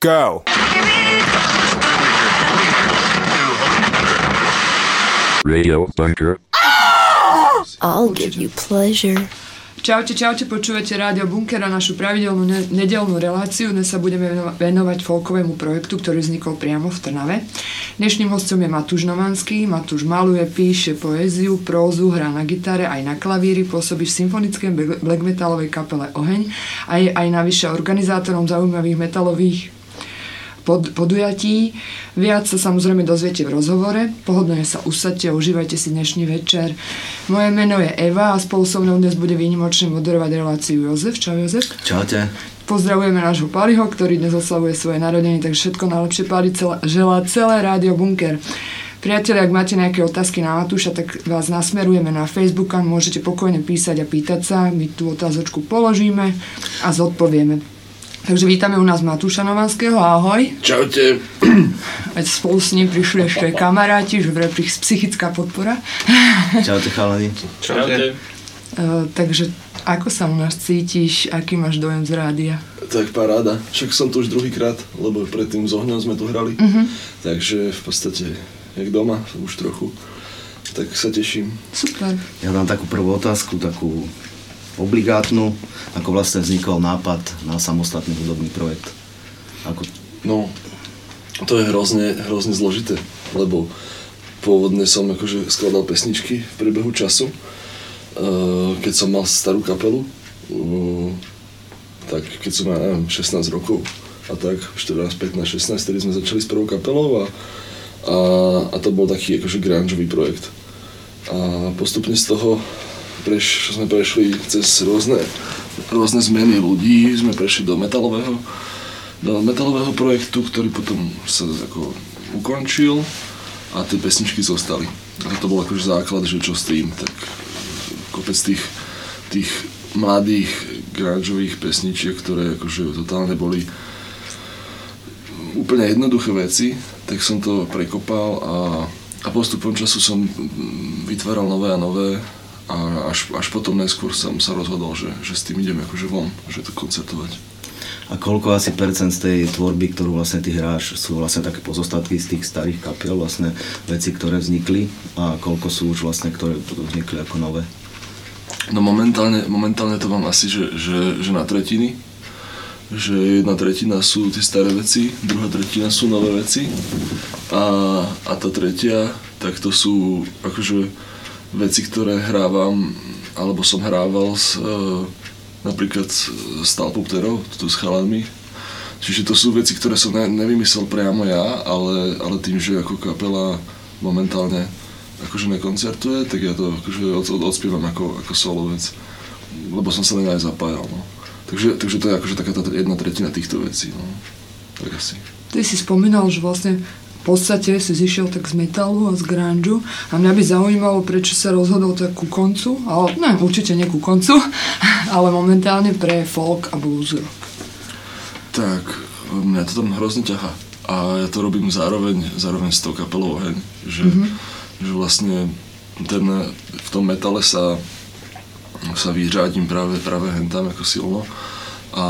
Go! Radio Bunker. I'll give you pleasure. Čaute, čaute, počúvate Rádio Bunker a našu pravidelnú ne- nedelnú reláciu. Dnes sa budeme veno- venovať folkovému projektu, ktorý vznikol priamo v Trnave. Dnešným hostom je Matúš Novanský. Matúš maluje, píše poéziu, prózu, hrá na gitare, aj na klavíri, pôsobí v symfonickej bl- black metalovej kapele Oheň a je aj navyše organizátorom zaujímavých metalových pod, podujatí. Viac sa samozrejme dozviete v rozhovore. Pohodlne sa usadte a užívajte si dnešný večer. Moje meno je Eva a spolu so mnou dnes bude výnimočne moderovať reláciu Jozef. Čau Jozef. Čaute. Pozdravujeme nášho Paliho, ktorý dnes oslavuje svoje narodenie, takže všetko najlepšie Pali celé, želá celé Rádio Bunker. Priatelia, ak máte nejaké otázky na Matúša, tak vás nasmerujeme na Facebooka, môžete pokojne písať a pýtať sa, my tú otázočku položíme a zodpovieme. Takže vítame u nás Matúša Novanského, ahoj. Čaute. Veď spolu s ním prišli ešte kamaráti, že vraj psychická podpora. Čaute chalani. Čaute. Uh, takže ako sa u nás cítiš, aký máš dojem z rádia? Tak paráda. Však som tu už druhýkrát, lebo predtým s ohňom sme tu hrali. Mhm. Takže v podstate, jak doma, už trochu. Tak sa teším. Super. Ja dám takú prvú otázku, takú obligátnu. Ako vlastne vznikol nápad na samostatný hudobný projekt? Ako... No, to je hrozne, hrozne zložité, lebo pôvodne som akože skladal pesničky v priebehu času. Eh, Keď som mal starú kapelu, mm, tak keď som mal, neviem, 16 rokov a tak, 14, 15, 16, tedy sme začali s prvou kapelou a, a, a to bol taký akože grungeový projekt. A postupne z toho preš, sme prešli cez rôzne, rôzne zmeny ľudí, sme prešli do metalového, do metalového projektu, ktorý potom sa ako ukončil a tie pesničky zostali. A to bol akože základ, že čo s tým, tak kopec tých, tých mladých grungeových pesničiek, ktoré akože totálne boli úplne jednoduché veci, tak som to prekopal a, a postupom času som vytváral nové a nové a až, až potom neskôr som sa rozhodol, že, že s tým idem akože von, že to koncertovať. A koľko asi percent z tej tvorby, ktorú vlastne ty hráš, sú vlastne také pozostatky z tých starých kapiel, vlastne veci, ktoré vznikli a koľko sú už vlastne, ktoré vznikli ako nové? No momentálne, momentálne to mám asi, že, že, že na tretiny. Že jedna tretina sú tie staré veci, druhá tretina sú nové veci. A, a tá tretia, tak to sú akože veci, ktoré hrávam, alebo som hrával s, e, napríklad s Talpopterou, tu s chalanmi. Čiže to sú veci, ktoré som ne, nevymyslel priamo ja, ale, ale tým, že ako kapela momentálne akože nekoncertuje, tak ja to akože od, od, odspievam ako, ako solo vec. Lebo som sa na aj zapájal. No. Takže, takže to je akože taká tá jedna tretina týchto vecí. No. Tak asi. Ty si spomínal, že vlastne podstate si zišiel tak z metalu a z grunge a mňa by zaujímalo, prečo sa rozhodol tak ku koncu, ale ne, určite nie ku koncu, ale momentálne pre folk a blues rock. Tak, mňa to tam hrozne ťaha. A ja to robím zároveň, zároveň s tou kapelou Oheň. Že, mm-hmm. že vlastne ten, v tom metale sa, sa vyřádím práve, práve hentam ako silno. A,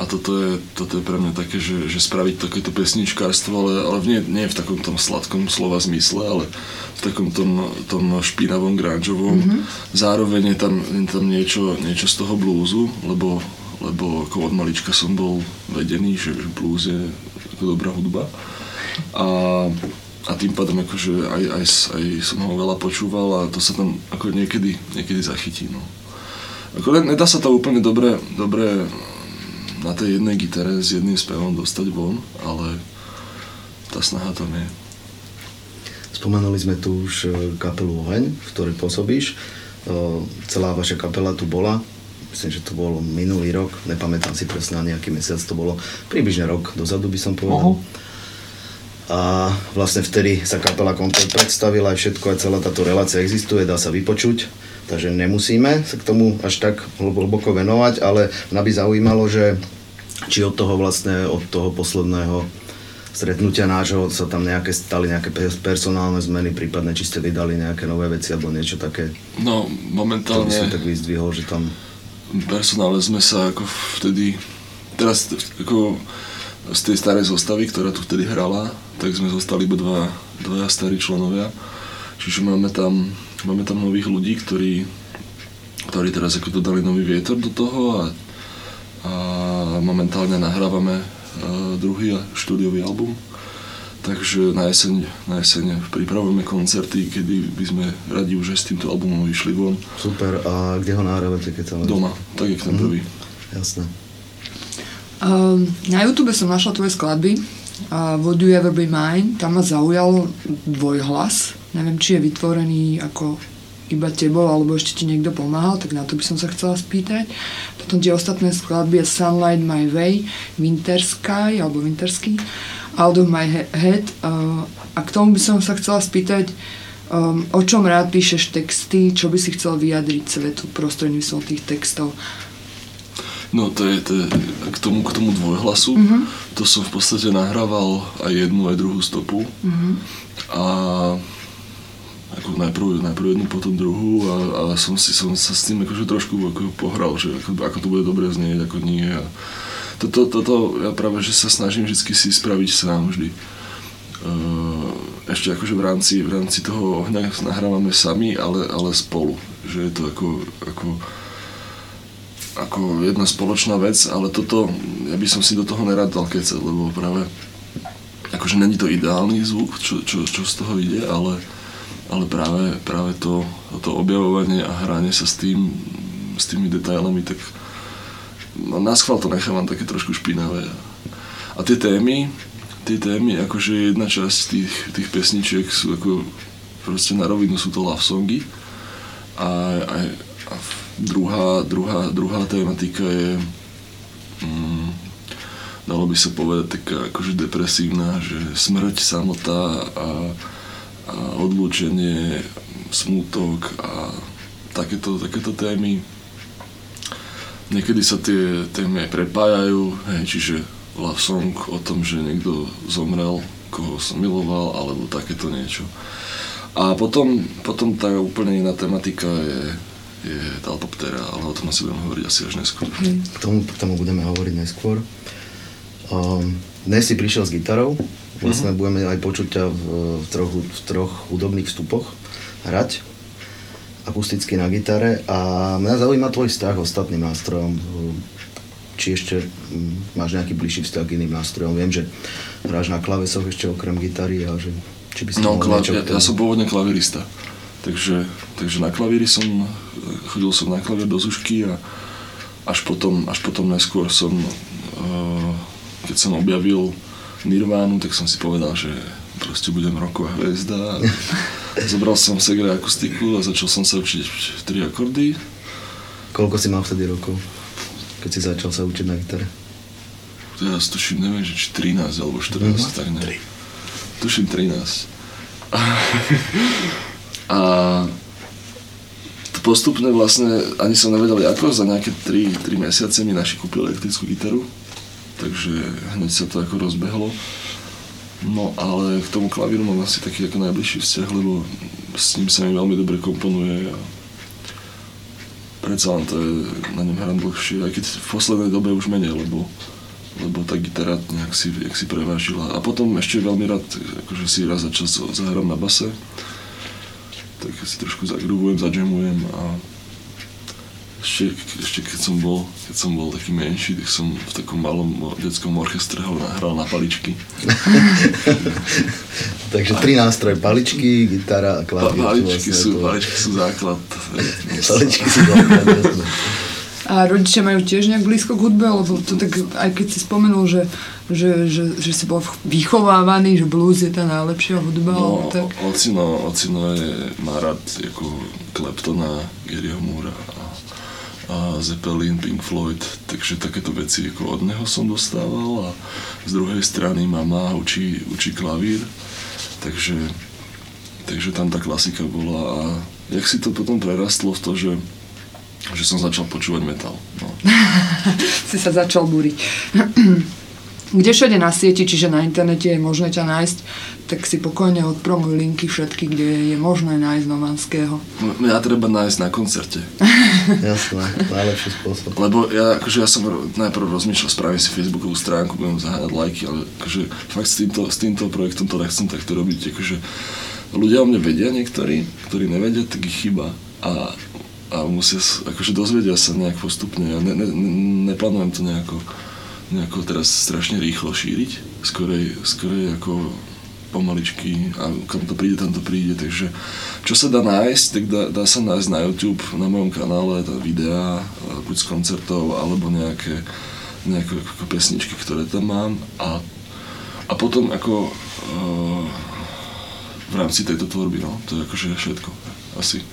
a toto, je, toto je pre mňa také, že, že spraviť takéto pesničkárstvo, ale, ale nie, nie v takom tom sladkom slova zmysle, ale v takom tom, tom špinavom grungeovom. Mm-hmm. Zároveň je tam, je tam niečo, niečo z toho blúzu, lebo, lebo ako od malička som bol vedený, že, že blues je ako dobrá hudba. A, a tým pádom akože aj, aj, aj som ho veľa počúval a to sa tam ako niekedy, niekedy zachytí. No. Ako ne- nedá sa to úplne dobre, dobre na tej jednej gitare s jedným spevom dostať von, ale tá snaha tam je. Spomenuli sme tu už e, kapelu Oheň, v ktorej pôsobíš. E, Celá vaša kapela tu bola. Myslím, že to bol minulý rok. Nepamätám si presne na nejaký mesiac to bolo. Približne rok dozadu by som povedal. A vlastne vtedy sa kapela Control predstavila aj všetko, aj celá táto relácia existuje, dá sa vypočuť. Takže nemusíme sa k tomu až tak hlboko venovať, ale mňa by zaujímalo, že či od toho vlastne, od toho posledného stretnutia nášho sa tam nejaké stali nejaké pe- personálne zmeny, prípadne či ste vydali nejaké nové veci alebo niečo také, No, to by momentálne som tak vyzdvihol, že tam v personále sme sa ako vtedy, teraz ako z tej starej zostavy, ktorá tu vtedy hrala, tak sme zostali iba dva, dvaja starí členovia. Čiže máme tam, máme tam nových ľudí, ktorí, ktorí teraz ako dodali nový vietor do toho a, a momentálne nahrávame uh, druhý štúdiový album. Takže na jeseň, na jeseň pripravujeme koncerty, kedy by sme radi už aj s týmto albumom vyšli von. Super, a kde ho nahrávate, keď sa Doma, tak jak ten prvý. Jasné. Um, na YouTube som našla tvoje skladby uh, Would You Ever Be Mine, tam ma zaujal dvojhlas. Neviem, či je vytvorený ako iba tebou, alebo ešte ti niekto pomáhal, tak na to by som sa chcela spýtať. Potom tie ostatné skladby je Sunlight My Way, Winter Sky, alebo Winter Sky, Out of My He- Head. Uh, a k tomu by som sa chcela spýtať, um, o čom rád píšeš texty, čo by si chcel vyjadriť svetu prostredníctvom tých textov. No to je, to je k, tomu, k tomu dvojhlasu, mm-hmm. to som v podstate nahrával aj jednu, aj druhú stopu. Mm-hmm. A ako najprv, najprv jednu, potom druhú a, a som si som sa s tým akože trošku ako pohral, že ako, ako to bude dobre znieť, ako nie. A toto, toto ja práve, že sa snažím vždy si spraviť sám vždy. Uh, ešte akože v rámci, v rámci toho ohňa nahrávame sami, ale, ale spolu. Že je to ako, ako ako jedna spoločná vec, ale toto, ja by som si do toho nerad dal kecať, lebo práve akože není to ideálny zvuk, čo, čo, čo z toho ide, ale, ale práve, práve to, to objavovanie a hranie sa s tým, s tými detailami, tak no, na schvál to nechávam také trošku špinavé. A tie témy, tie témy, akože jedna časť tých, tých pesničiek sú ako proste na rovinu sú to love songy a, a, a druhá, druhá, druhá tematika je mm, dalo by sa povedať taká akože depresívna, že smrť, samota a, a odlúčenie, smútok a takéto, takéto témy. Niekedy sa tie témy aj prepájajú, hej, čiže love song o tom, že niekto zomrel, koho som miloval, alebo takéto niečo. A potom, potom tá úplne iná tematika je, je Talpoptera, ale o tom asi budeme hovoriť asi až neskôr. K tomu, k tomu budeme hovoriť neskôr. Um, dnes si prišiel s gitarou, vlastne mm-hmm. budeme aj počuť ťa v, v, troch, v troch hudobných vstupoch hrať akusticky na gitare a mňa zaujíma tvoj vzťah ostatným nástrojom. Či ešte mm, máš nejaký bližší vzťah k iným nástrojom. Viem, že hráš na klavesoch ešte okrem gitary a že či by si No, kla- ja, ja som pôvodne klavirista. Takže, takže na klavíri som, chodil som na klavír do Zušky a až potom, až potom neskôr som, uh, keď som objavil Nirvánu, tak som si povedal, že proste budem roková hviezda. Zobral som segre akustiku a začal som sa učiť tri akordy. Koľko si mal vtedy rokov, keď si začal sa učiť na gitare? Teraz tuším, neviem, že či 13 alebo 14, Mhm. tak ne. Tuším 13. A postupne vlastne, ani som nevedel ako, za nejaké 3, 3 mesiace mi naši kúpili elektrickú gitaru, takže hneď sa to ako rozbehlo. No ale k tomu klavíru mám asi taký ako najbližší vzťah, lebo s ním sa mi veľmi dobre komponuje a predsa len to je, na ňom hrám dlhšie, aj keď v poslednej dobe už menej, lebo, lebo tá gitara nejak si, jak si prevážila. A potom ešte veľmi rád, akože si raz za čas zahrám na base, tak si trošku zagrubujem, zadžemujem a ešte, ešte keď som bol, keď som bol taký menší, tak som v takom malom detskom orchestre hral, na paličky. Takže tri nástroje, paličky, gitara a Pa, klavír. paličky, vlastne sú, to- paličky sú základ. Paličky sú základ, jasné. A rodičia majú tiež nejak blízko k hudbe, lebo to tak, aj keď si spomenul, že, že, že, že si bol vychovávaný, že blues je tá najlepšia hudba, No, tak. ocino, ocino je, má rád ako Claptona, Garyho Moora a, a Zeppelin, Pink Floyd, takže takéto veci ako od neho som dostával a z druhej strany mama učí, učí klavír, takže, takže tam tá klasika bola a jak si to potom prerastlo v to, že že som začal počúvať metal. No. Si sa začal búriť. kde všade na sieti, čiže na internete je možné ťa nájsť, tak si pokojne odpromuj linky všetky, kde je možné nájsť Nomanského. Mňa treba nájsť na koncerte. Jasné, najlepší spôsob. Lebo ja, akože ja som najprv rozmýšľal, spravím si Facebookovú stránku, budem zahájať lajky, ale akože fakt s týmto, s týmto projektom to nechcem takto robiť, akože ľudia o mne vedia niektorí, ktorí nevedia, tak ich chyba. A, a musia, akože dozvedia sa nejak postupne. Ja ne, ne- neplánujem to nejako, nejako teraz strašne rýchlo šíriť, skorej, skorej ako pomaličky a kam to príde, tam to príde, takže čo sa dá nájsť, tak dá, dá sa nájsť na YouTube, na mojom kanále, tá videá, e, buď z koncertov, alebo nejaké, nejaké ako pesničky, ktoré tam mám. A, a potom ako uh, v rámci tejto tvorby, no, to je akože všetko, asi.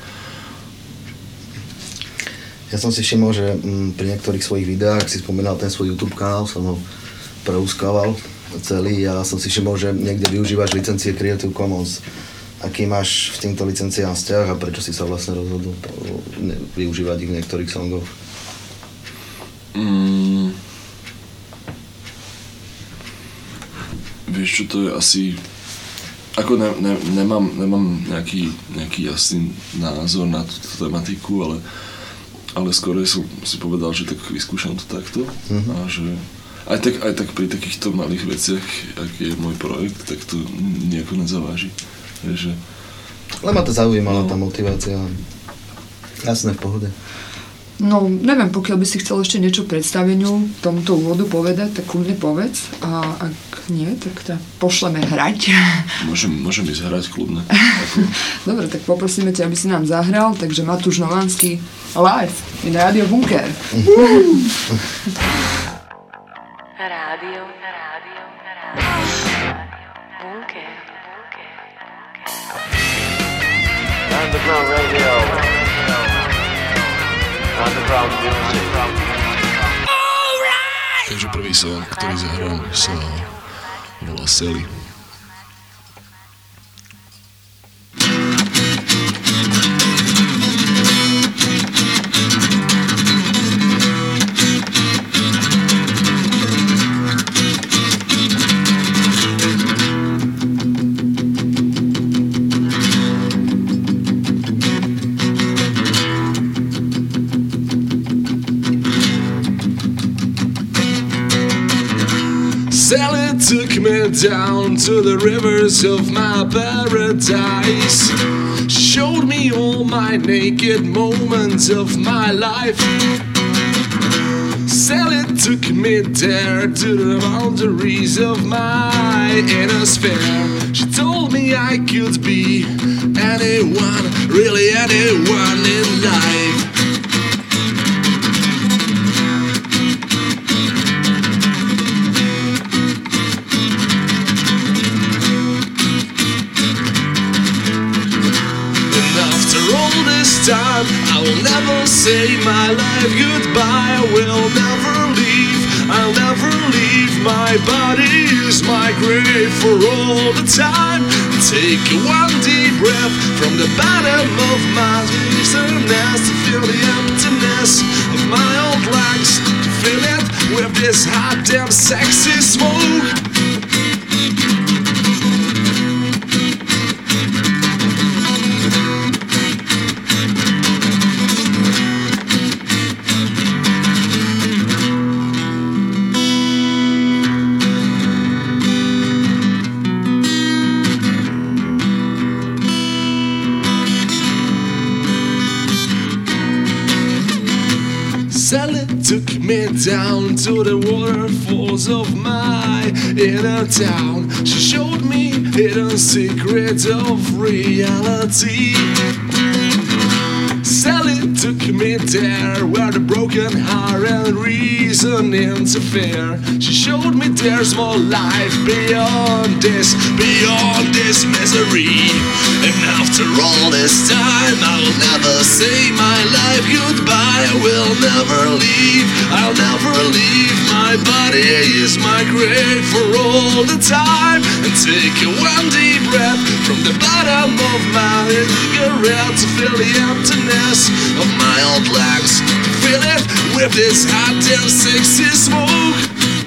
Ja som si všimol, že mm, pri niektorých svojich videách si spomínal ten svoj YouTube kanál, som ho preúskával celý a som si všimol, že niekde využívaš licencie Creative Commons. Aký máš v týmto licenciám vzťah a prečo si sa vlastne rozhodol využívať ich v niektorých songoch? Mm, vieš čo, to je asi... Ako ne, ne, nemám, nemám nejaký, nejaký jasný názor na túto tematiku, ale, ale skôr som si povedal, že tak vyskúšam to takto Mhm. a že aj tak, aj tak pri takýchto malých veciach, aký je môj projekt, tak to nejako nezaváži. Vieš, že Ale ma to zaujímala No. tá motivácia. Jasné, v pohode. No, neviem, pokiaľ by si chcel ešte niečo predstaveniu tomuto úvodu povedať, tak kľudne povedz. A ak nie, tak ťa pošleme hrať. môžem, môžem ísť hrať kľudne. Dobre, tak poprosíme ťa, aby si nám zahral. Takže Matúš Novanský live in Radio Bunker. Radio, radio, radio. Bunker, bunker. Underground radio. Takže prvý song, ktorý zahrám, sa volá. Sally down to the rivers of my paradise. Showed me all my naked moments of my life. Sally took me there to the boundaries of my inner sphere. She told me I could be anyone, really anyone in life. All the time. Take one deep breath from the bottom of my bitterness to feel the emptiness of my old lungs. To fill it with this hot damn sexy smoke. Me down to the waterfalls of my inner town. She showed me hidden secrets of reality. Reason interfere. She showed me there's more life beyond this, beyond this misery. And after all this time, I'll never say my life goodbye. I will never leave, I'll never leave. My body is my grave for all the time. And take a one deep breath from the bottom of my cigarette to feel the emptiness of my old legs. To feel it with this hot damn sexy smoke.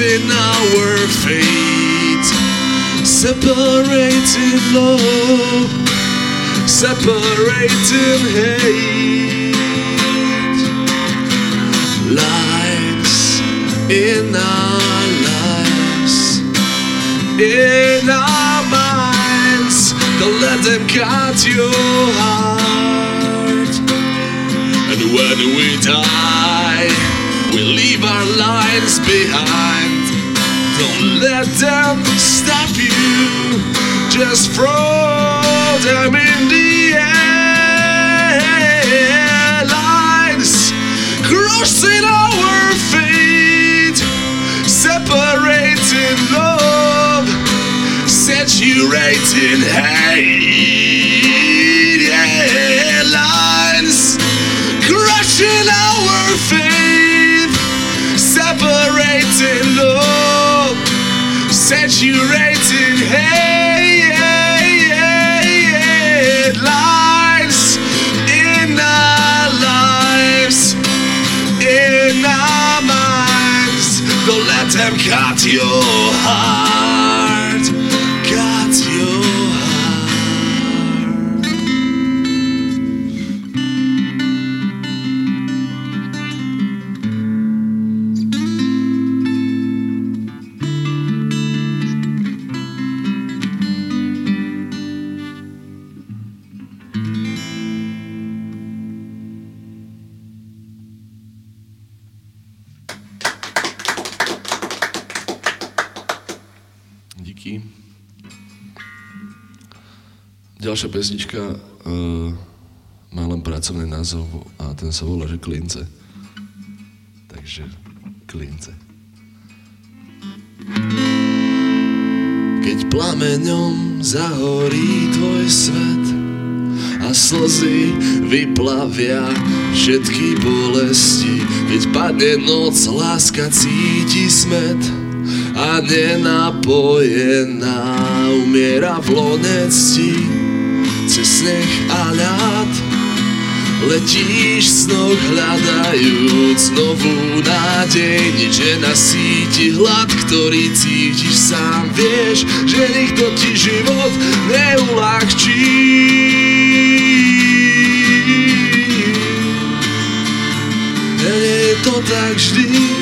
in our fate. Separated love, separated hate. Lies in our lives, in our minds. Don't let them cut your heart. And when we die. We'll leave our lives behind. Don't let them stop you. Just throw them in the air. Lines crossing our feet, separating love, saturating hate. saturated love, saturated hate, lies in our lives, in our minds. Don't let them cut your heart. Názov a ten sa volá, že Klince. Takže Klince. Keď plameňom zahorí tvoj svet a slzy vyplavia všetky bolesti, keď padne noc, láska cíti smet a nenapojená umiera v lone cti cez sneh a ľad. Letíš v snoch hľadajúc novú nádej Nič nenasíti hlad, ktorý cítiš sám Vieš, že nikto ti život neulahčí. Je to tak vždy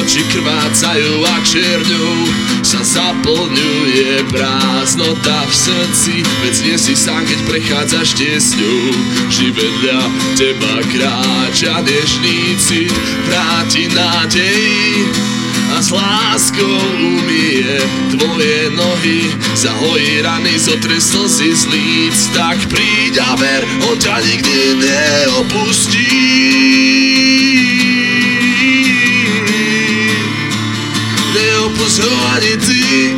oči krvácajú a čerňou sa zaplňuje prázdnota v srdci Veď nie si sám, keď prechádzaš tiesňou Vždy vedľa teba kráča nežný cit Vráti nádej a s láskou umie tvoje nohy. Zahojí rany, zotre slzy z líc Tak príď a ver, on ťa nikdy neopustí Ho ani ty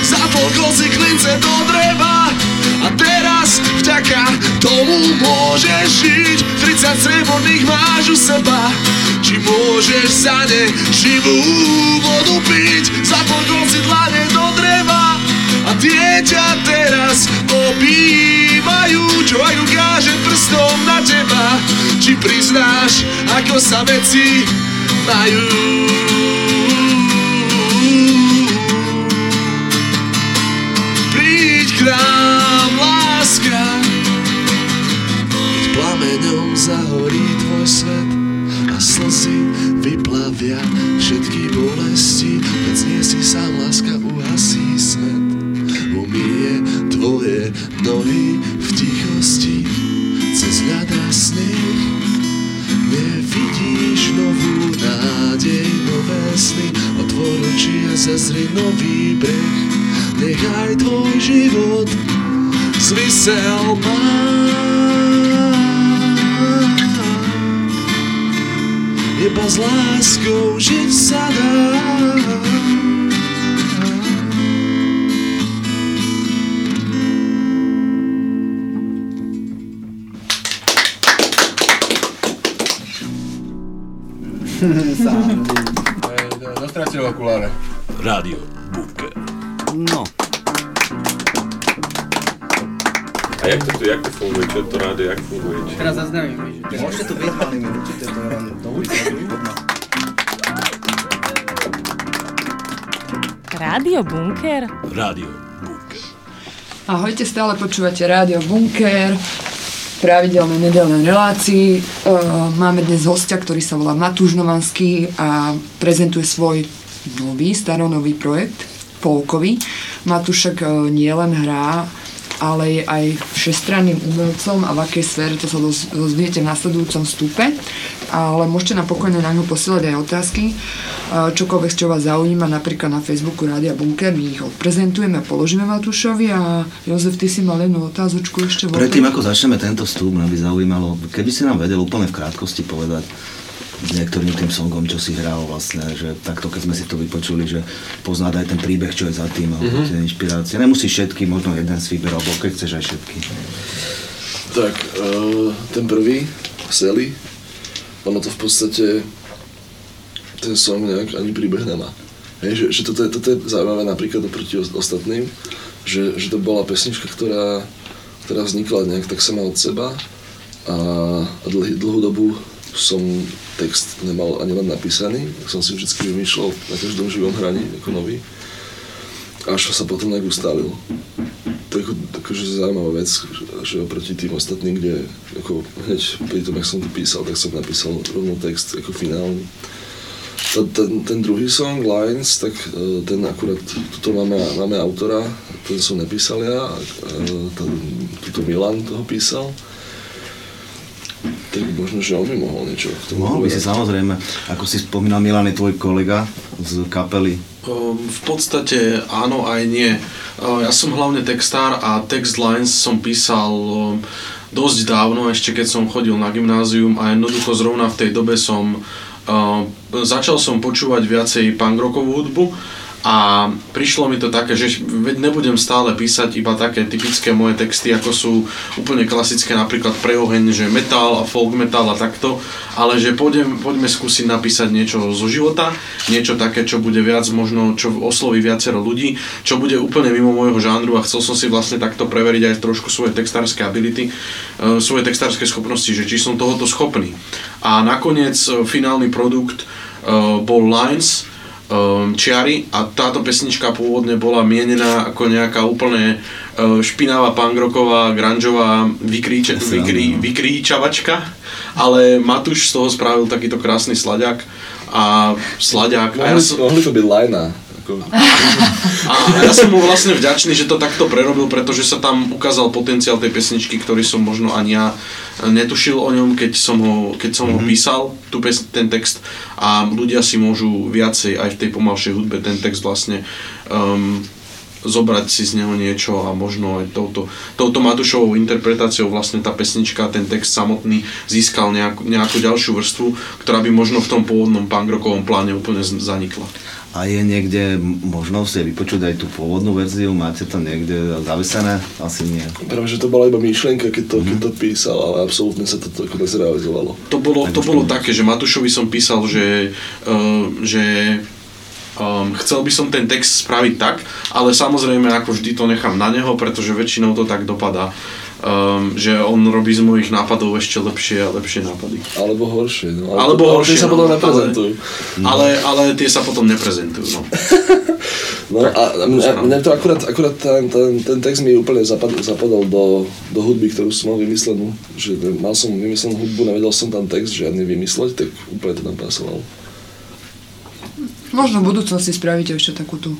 Zatlkol si klince do dreva A teraz vďaka tomu môžeš žiť. 30 srebrných máš u seba. Či môžeš za ne živú vodu piť? Zatlkol si dlane do dreva A tie ťa teraz obývajú. Čo aj ukáže prstom na teba? Či priznáš, ako sa veci majú Príď k nám, láska Keď plameňom zahorí tvoj svet A slzy vyplavia všetky bolesti. Veď nie si sám, láska uhasí smet Umie tvoje nohy sny Otvor oči a zazri nový breh. Nechaj tvoj život zmysel má Iba s láskou žiť sa dá Dostratil okuláre. Rádio Bunker. No, A jak to tu, jak to funguje? Čo to rádio, jak funguje? Či... teraz zaznamím, že Môžete to byť malými, určite to len do ulice. Rádio Bunker? Rádio Bunker. Ahojte, stále počúvate Rádio Bunker, pravidelné nedelné relácii. E, Máme dnes hostia, ktorý sa volá Matúš Novanský a prezentuje svoj nový, staronový projekt, folkový. Matúš však e, nie len hrá, ale je aj všestranným umelcom a v akej sfére to sa doz- dozviete v nasledujúcom stupe. Ale môžete nám pokojne na ňo posielať aj otázky, e, čokoľvek, čo vás zaujíma, napríklad na Facebooku Rádia Bunker, my ich odprezentujeme a položíme Matúšovi a Jozef, ty si mal jednu otázočku ešte Predtým, ako začneme tento vstup, mňa by zaujímalo, keby si nám vedel úplne v krátkosti povedať s niektorým tým songom, čo si hral vlastne, že takto, keď sme si to vypočuli, že poznať aj ten príbeh, čo je za tým, alebo Mhm. tie inšpirácie. Nemusíš všetky, možno jeden z výber, alebo keď chceš aj všetky. Tak, uh, ten prvý, Sally, ono to v podstate, ten song nejak ani príbeh nemá. Hej, že, že toto, je, toto je zaujímavé napríklad oproti os- ostatným, že, že to bola pesnička, ktorá, ktorá vznikla nejak tak sama od seba a, a dlhý, dlhú dobu som text nemal ani len napísaný, tak som si vždy vymýšľal na každom živom hraní ako nový. Až sa potom nejak ustálil. To je ako, akože zaujímavá vec, že oproti tým ostatným, kde ako hneď pri tom, jak som to písal, tak som napísal rovno text ako finálny. Ten, ten druhý song, Lines, tak e, ten akurát, tuto máme, máme autora, ten som nepísal ja, e, ten, tuto Milan toho písal. Tak možno, že on by mohol niečo k tomu Mohol by si samozrejme, ako si spomínal, Milan je tvoj kolega z kapely. Um, v podstate áno aj nie. Uh, Ja som hlavne textár a text lines som písal um, dosť dávno, ešte keď som chodil na gymnázium a jednoducho zrovna v tej dobe som uh, začal som počúvať viacej punk rockovú hudbu a prišlo mi to také, že nebudem stále písať iba také typické moje texty, ako sú úplne klasické napríklad pre oheň, že metal a folk metal a takto, ale že poďme, poďme skúsiť napísať niečo zo života, niečo také, čo bude viac možno, čo osloví viacero ľudí, čo bude úplne mimo môjho žánru a chcel som si vlastne takto preveriť aj trošku svoje textárske ability, e, svoje textárske schopnosti, že či som tohoto schopný. A nakoniec e, finálny produkt e, bol Lines, um, čiary a táto pesnička pôvodne bola mienená ako nejaká úplne uh, špinavá pangroková, grungeová vykríče, vykrí, vykríčavačka, ale Matúš z toho spravil takýto krásny slaďak a slaďak a ja Mohli, som, mohli to byť Lajna. A ja som mu vlastne vďačný, že to takto prerobil, pretože sa tam ukázal potenciál tej pesničky, ktorý som možno ani ja netušil o ňom, keď som ho, keď som ho písal, tú pes, ten text a ľudia si môžu viacej aj v tej pomalšej hudbe ten text vlastne um, zobrať si z neho niečo a možno aj touto, touto Matúšovou interpretáciou vlastne tá pesnička, ten text samotný získal nejakú, nejakú ďalšiu vrstvu, ktorá by možno v tom pôvodnom punk rockovom pláne úplne zanikla. A je niekde možnosť je vypočuť aj tú pôvodnú verziu? Máte to niekde zavesené? Asi nie. práve, že to bola iba myšlienka, keď to, keď to písal, ale absolútne sa to ako nezrealizovalo. To bolo, to bolo také, že Matúšovi som písal, že, uh, že um, chcel by som ten text spraviť tak, ale samozrejme ako vždy to nechám na neho, pretože väčšinou to tak dopadá. Um, že on robí z mojich nápadov ešte lepšie a lepšie nápady. Alebo horšie. No, Alebo ale horšie, tie sa no, potom ale- neprezentujú. Ale, ale tie sa potom neprezentujú. No. No a mne, mne to akurát, akurát ten, ten, ten text mi úplne zapad, zapadol do, do hudby, ktorú som mal vymyslenú. Že mal som vymyslenú hudbu, nevedel som tam text žiadny vymysleť, tak úplne to tam pasovalo. Možno v budúcnosti spravíte ešte takú tú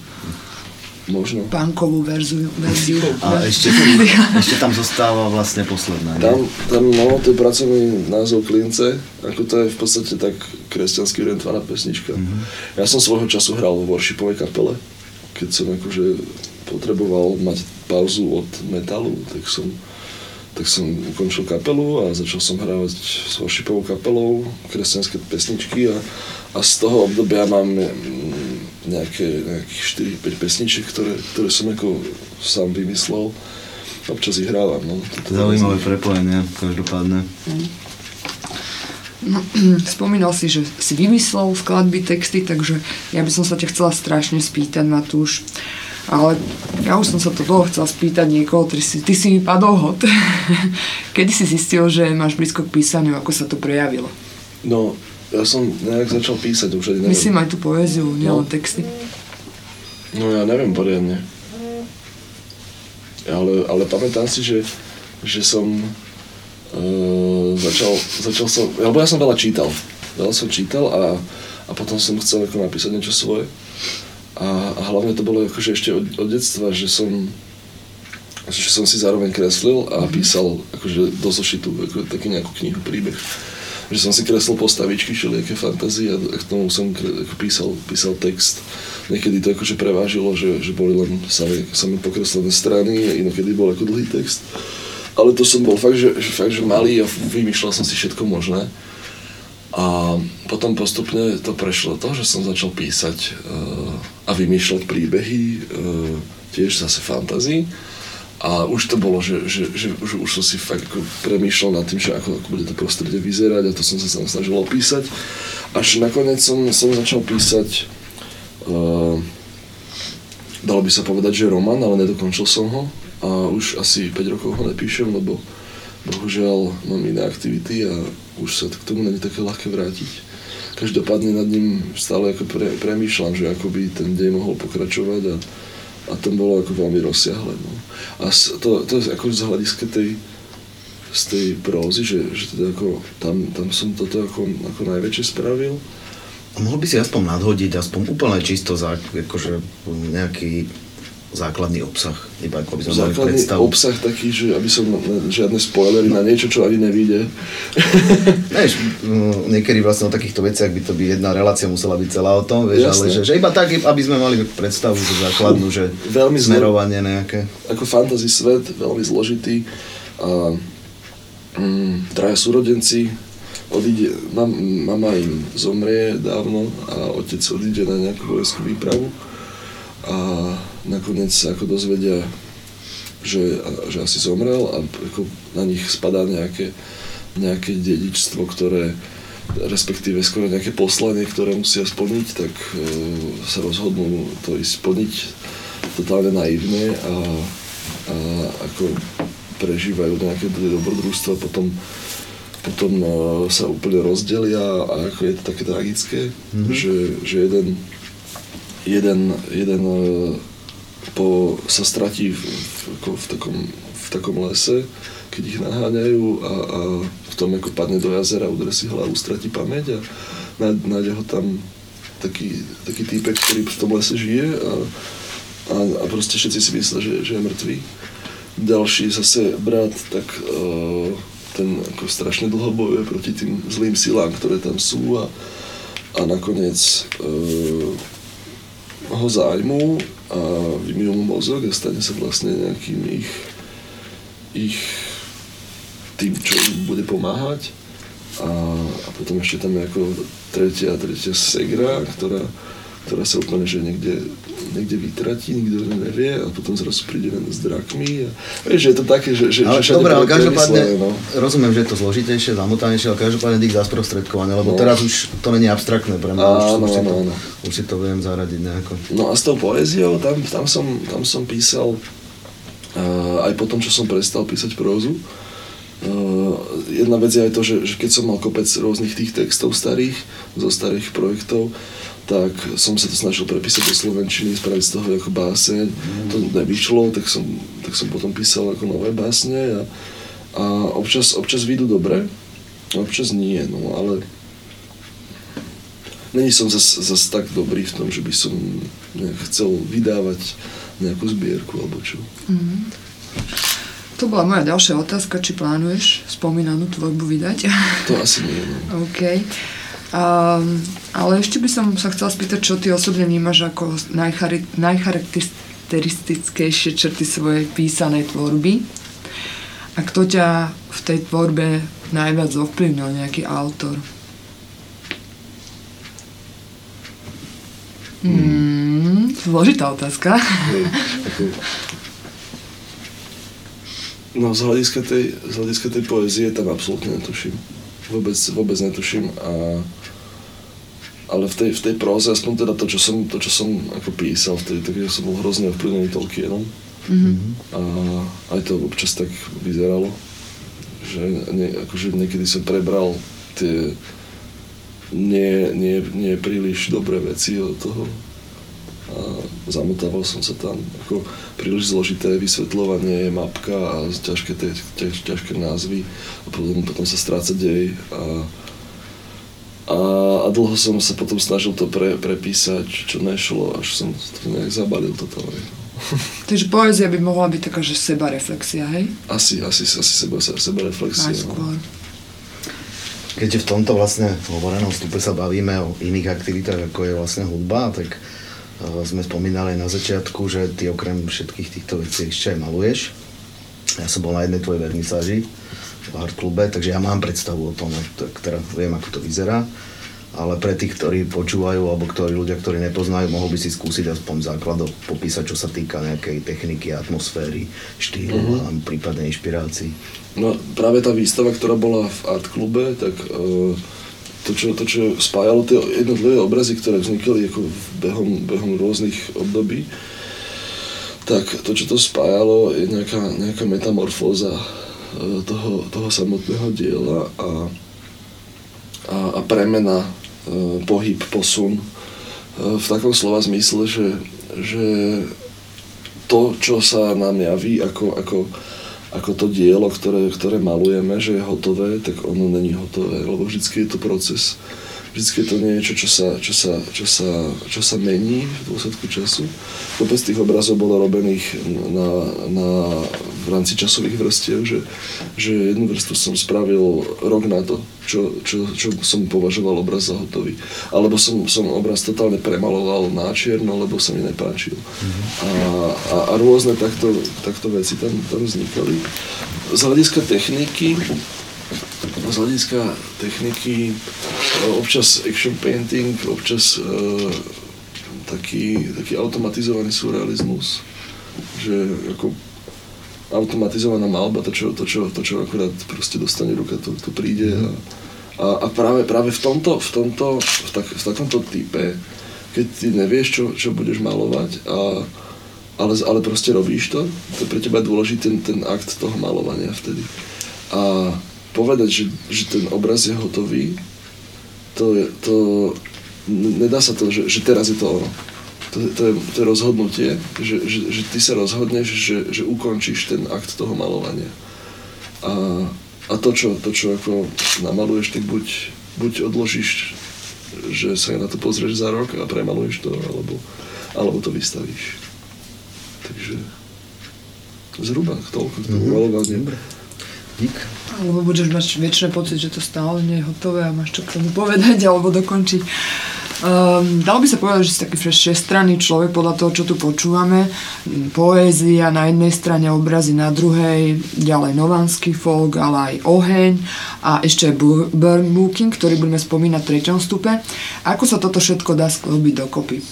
Možno. punkovú verziu. verziu. A ešte, ešte tam zostáva vlastne posledná. nie? Tam, tam no, to je pracovný názov Klince, ako to je v podstate tak kresťansky orientovaná pesnička. Mm-hmm. Ja som svojho času hral v worshipovej kapele, keď som akože potreboval mať pauzu od metalu, tak som, tak som ukončil kapelu a začal som hrávať s worshipovou kapelou kresťanské pesničky a, a z toho obdobia mám nejaké, nejakých 4-5 pesničiek, ktoré, ktoré som ako sám vymyslel. Občas ich hrávam. No. Zaujímavé prepojenie, každopádne. No, spomínal si, že si vymyslel skladby, texty, takže ja by som sa ťa chcela strašne spýtať, Matúš. Ale ja už som sa to dlho chcela spýtať niekoho, ty si, ty si mi padol hod. Kedy si zistil, že máš blízko k písaniu, ako sa to prejavilo? No, ja som nejak začal písať, už neviem. Myslím aj tú poéziu, nielen No. texty. No ja neviem poriadne. Ale, ale pamätám si, že, že som uh, začal, začal som, lebo ja som veľa čítal. Veľa som čítal a, a potom som chcel ako napísať niečo svoje. A, a hlavne to bolo akože ešte od, od detstva, že som že som si zároveň kreslil a písal akože do zošitu ako, takú nejakú knihu, príbeh. Že som si kreslil postavičky, všelijaké fantázie a k tomu som písal, písal text. Niekedy to akože prevážilo, že, že boli len samé, samé pokreslené strany inokedy bol ako dlhý text. Ale to som bol fakt, že, že, fakt, že malý a vymýšľal som si všetko možné. A potom postupne to prešlo to, že som začal písať uh, a vymýšľať príbehy, uh, tiež zase fantázii. A už to bolo, že, že, že už, už som si fakt ako premýšľal nad tým, že ako, ako bude to prostredie vyzerať a to som sa tam snažil opísať. Až nakoniec som, som začal písať, uh, dalo by sa povedať, že román, ale nedokončil som ho. A už asi 5 rokov ho nepíšem, lebo bohužiaľ mám iné aktivity a už sa k tomu není také ľahké vrátiť. Každopádne nad ním stále ako pre, premýšľam, že ako by ten deň mohol pokračovať a, a to bolo ako veľmi rozsiahle. No. A to, to je ako z hľadiska tej, z tej prózy, že, že teda ako, tam, tam som toto ako, ako najväčšie spravil. Mohol by si aspoň nadhodiť, aspoň úplne čisto za, akože nejaký základný obsah, iba ako by sme Základný predstavu. obsah taký, že aby som na, žiadne spoilery na niečo, čo ani nevíde. Vieš, mm, niekedy vlastne o takýchto veciach by to by jedna relácia musela byť celá o tom, vieš, ale že, že iba tak, aby sme mali predstavu tú základnú, že Veľmi smerovanie nejaké. Ako fantasy svet, veľmi zložitý. A, mm, traja súrodenci, odíde, mam, mama im zomrie dávno a otec odíde na nejakú vojenskú výpravu a nakoniec ako dozvedia, že, že asi zomrel a ako na nich spadá nejaké, nejaké dedičstvo, ktoré respektíve skoro nejaké poslanie, ktoré musia splniť, tak e, sa rozhodnú to ísť splniť totálne naivne a, a ako prežívajú nejaké dobrodružstva, potom, potom e, sa úplne rozdelia a ako je to také tragické, mm-hmm. že, že jeden, jeden, jeden e, po, sa stratí v, v, v, takom, v takom lese, keď ich naháňajú a, a v tom ako padne do jazera, udre si hlavu, stratí pamäť a nájde, ho tam taký, taký týpek, ktorý v tom lese žije a, a, a proste všetci si myslia, že, že je mŕtvý. Ďalší zase brat, tak uh, ten ako strašne dlho bojuje proti tým zlým silám, ktoré tam sú a, a nakoniec uh, ho zájmu a vyminú mu mozog a stane sa vlastne nejakým ich, ich tým, čo im bude pomáhať. A, a potom ešte tam je ako tretia, tretia segra, ktorá, ktorá sa úplne že niekde, niekde vytratí, nikto to nevie a potom zrazu príde len s drakmi. A, vieš, že je to také, že, že, Ale že dobre, ale každopádne, no. rozumiem, že je to zložitejšie, zamotanejšie, ale každopádne tých dá sprostredkovanie, lebo No. teraz už to není abstraktné pre mňa, už, Áno, už, si to, áno. už si to viem zaradiť nejako. No a s tou poéziou, tam, tam, som, tam som písal uh, aj po tom, čo som prestal písať prózu. Uh, jedna vec je aj to, že, že keď som mal kopec rôznych tých textov starých, zo starých projektov, tak som sa to snažil prepísať do slovenčiny, spraviť z toho ako báseň. To nevyšlo, tak som, tak som potom písal ako nové básne a, a občas, občas vyjdú dobre, občas nie, no ale Není som zas, zas tak dobrý v tom, že by som chcel vydávať nejakú zbierku alebo čo. Mhm. To bola moja ďalšia otázka, či plánuješ spomínanú tvorbu vydať. To asi nie. No. OK. Um, ale ešte by som sa chcela spýtať, čo ty osobne vnímaš ako najchari- najcharakteristickejšie črty svojej písanej tvorby a kto ťa v tej tvorbe najviac ovplyvnil, nejaký autor? Hmm, zložitá otázka. No z hľadiska, tej, z hľadiska tej poezie tam absolútne netuším. Vôbec, vôbec netuším. A, ale v tej, v tej próze, aspoň teda to, čo som, to, čo som ako písal, vtedy, tak ja som bol hrozne ovplyvnený Tolkienom. Mhm. A aj to občas tak vyzeralo, že nie, akože niekedy som prebral tie nie, nie, nie príliš dobré veci od toho a zamotával som sa tam. Ako príliš zložité vysvetľovanie, mapka a ťažké, tie, ťaž, ťažké názvy a potom, potom sa stráca dej a, a, a dlho som sa potom snažil to pre, prepísať, čo nešlo, až som to nejak zabalil totálne. Takže poézia by mohla byť taká, že seba reflexia, hej? Asi, asi, asi seba, seba reflexia. no. Najskôr. Keďže v tomto vlastne hovorenom vstupe sa bavíme o iných aktivitách, ako je vlastne hudba, tak uh, sme spomínali na začiatku, že ty okrem všetkých týchto vecí ešte aj maluješ. Ja som bol na jednej tvojej vernisáži v art klube, takže ja mám predstavu o tom, tak teda viem, ako to vyzerá. Ale pre tých, ktorí počúvajú, alebo ktorí ľudia, ktorí nepoznajú, mohol by si skúsiť aspoň základov popísať, čo sa týka nejakej techniky, atmosféry, štýlu Mhm. a prípadne inšpirácií. No práve tá výstava, ktorá bola v art klube, tak e, to, čo, to, čo spájalo tie jednotlivé obrazy, ktoré vznikali ako behom, behom rôznych období, tak to, čo to spájalo, je nejaká, nejaká metamorfóza toho, toho samotného diela a, a, a premena, e, pohyb, posun e, v takom slova zmysle, že, že to, čo sa nám javí ako, ako, ako to dielo, ktoré, ktoré malujeme, že je hotové, tak ono není hotové, lebo vždy je to proces vždy je to niečo, čo sa, čo sa, čo sa, čo sa mení v dôsledku času. Kopec tých obrazov bolo robených na, na, v rámci časových vrstiev, že, že jednu vrstvu som spravil rok na to, čo, čo, čo som považoval obraz za hotový. Alebo som, som obraz totálne premaloval na čierno, lebo sa mi nepáčil. A, a, a rôzne takto, takto veci tam, tam vznikali. Z hľadiska techniky z hľadiska techniky občas action painting, občas uh, taký, taký automatizovaný surrealizmus, že ako automatizovaná malba, to čo, to, čo, to, čo akurát proste dostane ruka, to, to príde a, a, a práve, práve v tomto, v tomto, v, tak, v takomto type, keď ty nevieš, čo, čo budeš malovať, a, ale, ale proste robíš to, to pre teba je dôležitý ten, ten akt toho malovania vtedy. A povedať, že, že ten obraz je hotový, to, je, to nedá sa to, že, že teraz je to ono. To, to, je, to je rozhodnutie, že, že, že ty sa rozhodneš, že, že ukončíš ten akt toho malovania. A, a to, čo, to, čo ako namaluješ, tak buď, buď odložíš, že sa na to pozrieš za rok a premaluješ to, alebo, alebo to vystavíš. Takže zhruba toľko k tomu mm-hmm. malovaniu. Dík. Alebo budeš mať väčšie pocit, že to stále nie je hotové a máš čo k tomu povedať alebo dokončiť. Um, dalo by sa povedať, že si taký všestranný človek podľa toho, čo tu počúvame. Poézia na jednej strane, obrazy na druhej, ďalej novanský folk, ale aj oheň a ešte aj burn booking, ktorý budeme spomínať v treťom stupe. Ako sa toto všetko dá sklobiť dokopy?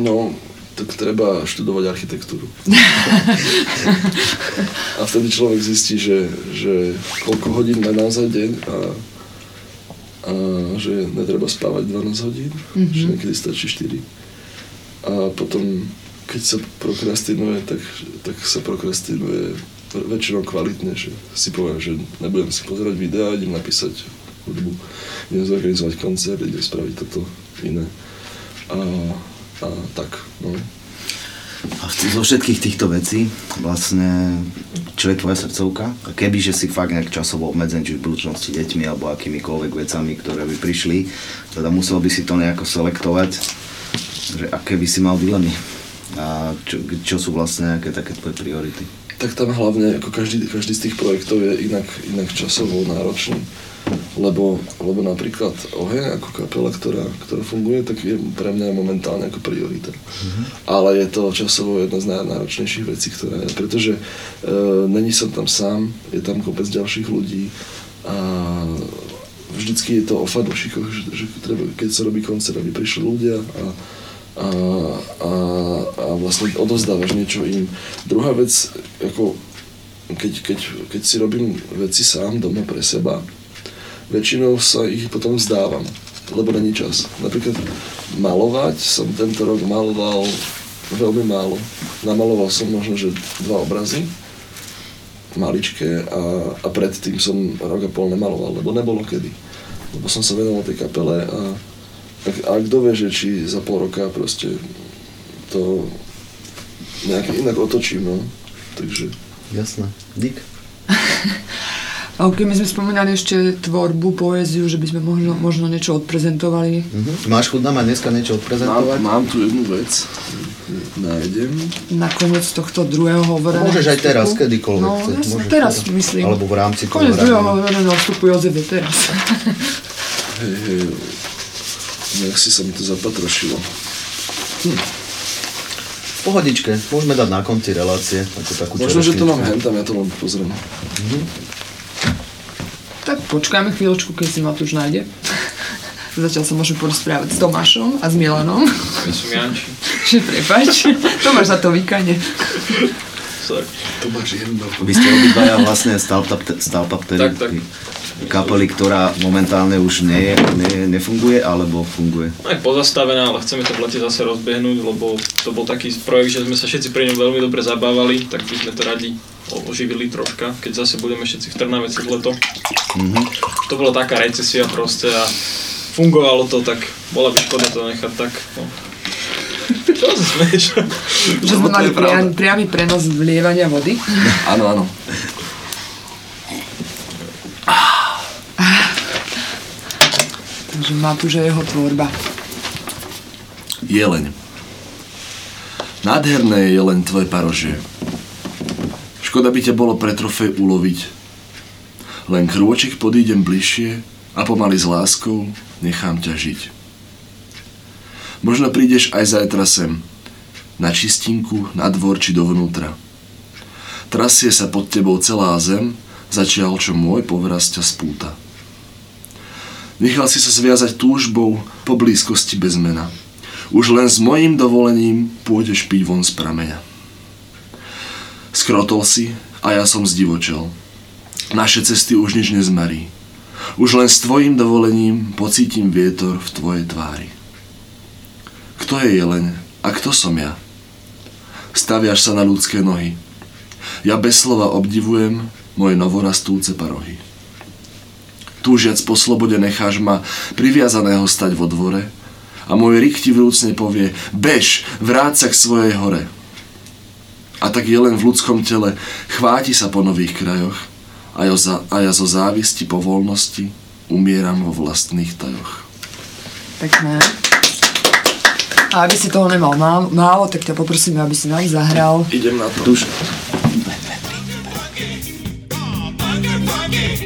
No, tak treba študovať architektúru. a vtedy človek zistí, že, že koľko hodín má naozaj deň a, a že netreba spávať 12 hodín, mm-hmm. že niekedy stačí 4. A potom, keď sa prokrastinuje, tak, tak sa prokrastinuje väčšinou kvalitne, že si poviem, že nebudem si pozerať videa, idem napísať hudbu, idem zorganizovať koncert, idem spraviť toto iné. A a tak. No. A zo všetkých týchto vecí vlastne, čo je tvoja srdcovka? A keby, že si fakt nejak časovo obmedzený, či v budúcnosti deťmi alebo akýmikoľvek vecami, ktoré by prišli, teda musel by si to nejako selektovať, že aké by si mal dilemy a čo, čo sú vlastne nejaké také tvoje priority? Tak tam hlavne, ako každý, každý z tých projektov je inak, inak časovo náročný lebo, lebo napríklad Oheň ako kapela, ktorá, ktorá funguje, tak je pre mňa momentálne ako priorita. Mm-hmm. Ale je to časovo jedna z najnáročnejších vecí, ktoré, pretože e, není som tam sám, je tam kopec ďalších ľudí a vždycky je to o fadošikoch, že, že treba, keď sa robí koncert, aby prišli ľudia a, a, a, a vlastne odozdávaš niečo im. Druhá vec, ako keď, keď, keď si robím veci sám doma pre seba, väčšinou sa ich potom vzdávam, lebo není čas. Napríklad malovať som tento rok maloval veľmi málo. Namaloval som možno, že dva obrazy, maličké a, a predtým som rok a pol nemaloval, lebo nebolo kedy. Lebo som sa venoval tej kapele a, a, a kto vie, že či za pol roka proste to nejak inak otočím, no. Takže... Jasné. Dík. A keď my sme spomínali ešte tvorbu, poéziu, že by sme možno, možno niečo odprezentovali. Mm-hmm. Máš chuť nám dneska niečo odprezentovať? Mám, mám tu jednu vec. Nájdem. Na koniec tohto druhého hovoreného Môžeš aj teraz, kedykoľvek. No, jasne, Môžeš teraz, teraz myslím. Alebo v rámci toho Koniec druhého hovoreného vstupu Jozef je teraz. hej, hej. Nejak si sa mi to zapatrošilo. Hm. Pohodičke, môžeme dať na konci relácie. Ako takú Možno, že to mám hentam, ja to len pozriem. Mm-hmm. Tak počkáme chvíľočku, keď si ma tu už nájde. Zatiaľ sa môžem porozprávať s Tomášom a s Milanom. Ja som Janči. Že prepač, Tomáš za to vykane. Sorry. Tomáš jedno. Vy ste obidvaja vlastne Stalpaptery, tak, tak. kapely, ktorá momentálne už nie, nie, nefunguje, alebo funguje? No je pozastavená, ale chceme to v lete zase rozbehnúť, lebo to bol taký projekt, že sme sa všetci pri ňom veľmi dobre zabávali, tak by sme to radi oživili troška, keď zase budeme všetci v Trnave cez leto. Mhm. To bola taká recesia proste a fungovalo to, tak bola by škoda to nechať tak. No. Čo sa smeješ? Že sme mali priamy, priamy prenos vlievania vody. Áno, áno. Takže Matúš a jeho tvorba. Jeleň. Nádherné je jeleň tvoje parožie. Škoda by ťa bolo pre trofej uloviť. Len krôčik podídem bližšie a pomaly s láskou nechám ťa žiť. Možno prídeš aj zajtra sem, na čistinku, na dvor či dovnútra. Trasie sa pod tebou celá zem, začial čo môj povraz ťa spúta. Nechal si sa zviazať túžbou po blízkosti bez mena. Už len s mojím dovolením pôjdeš piť von z prameňa. Skrotol si a ja som zdivočel. Naše cesty už nič nezmarí. Už len s tvojim dovolením pocítim vietor v tvojej tvári. Kto je jeleň a kto som ja? Staviaš sa na ľudské nohy. Ja bez slova obdivujem moje novorastúce parohy. Túžiac po slobode necháš ma priviazaného stať vo dvore a môj rik ti vrúcne povie bež, vráť sa k svojej hore. A tak je len v ľudskom tele, chváti sa po nových krajoch a ja, a ja zo závisti po voľnosti umieram vo vlastných tajoch. Pekné. A aby si toho nemal málo, málo tak ťa poprosíme, aby si nám zahral. Idem na to. Tuž. Bunker.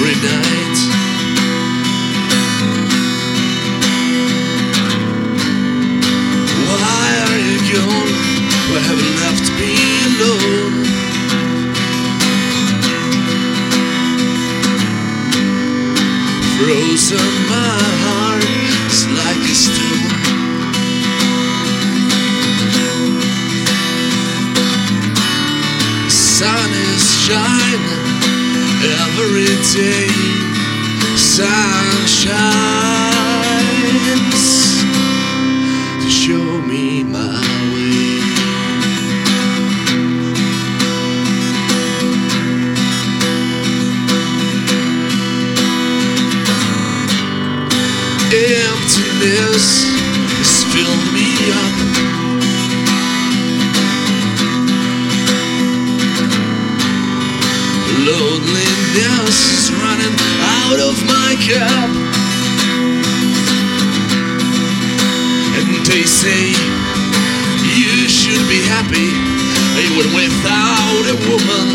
Every night. Why are you gone? Why have you left me alone? Frozen my heart is like a stone. Sun is shining every day. Sun shines to show me my way. Emptiness cup. And they say you should be happy even without a woman.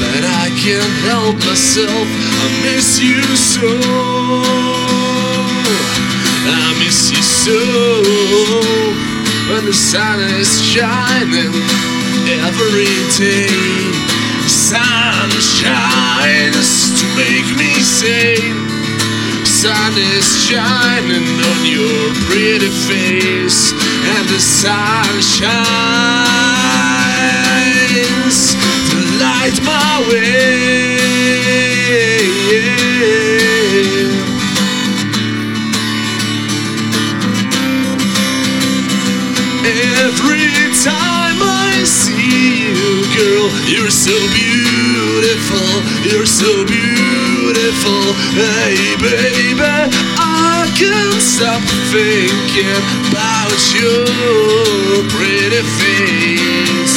But I can't help myself, I miss you so. I miss you so. When the sun is shining every day, shines to make me sane. Sun is shining on your pretty face, and the sun shines to light my way. Every time see you, girl, you're so beautiful, you're so beautiful. Hey, baby, I can't stop thinking about your pretty face.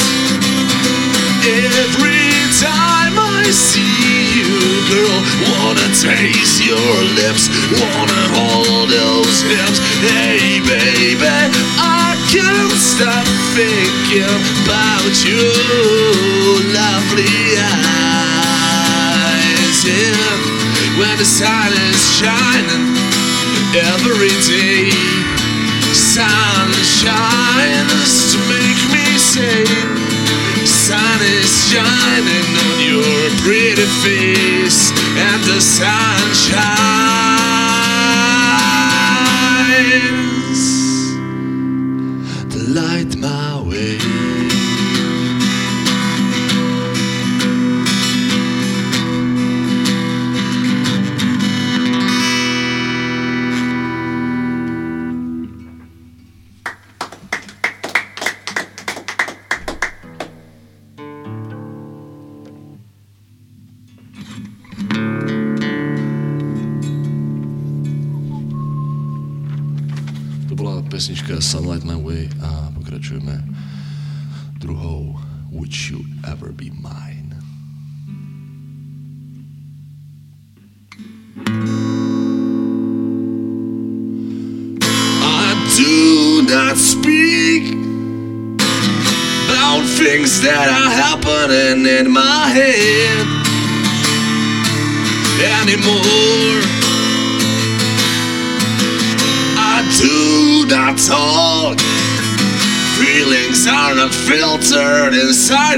Every time I see you, girl, wanna taste your lips, wanna hold those hips. Hey, baby, I can't stop thinking about your lovely eyes. Yeah, when the sun is shining every day, sun shines to make me sane. Sun is shining on your pretty face, and the sun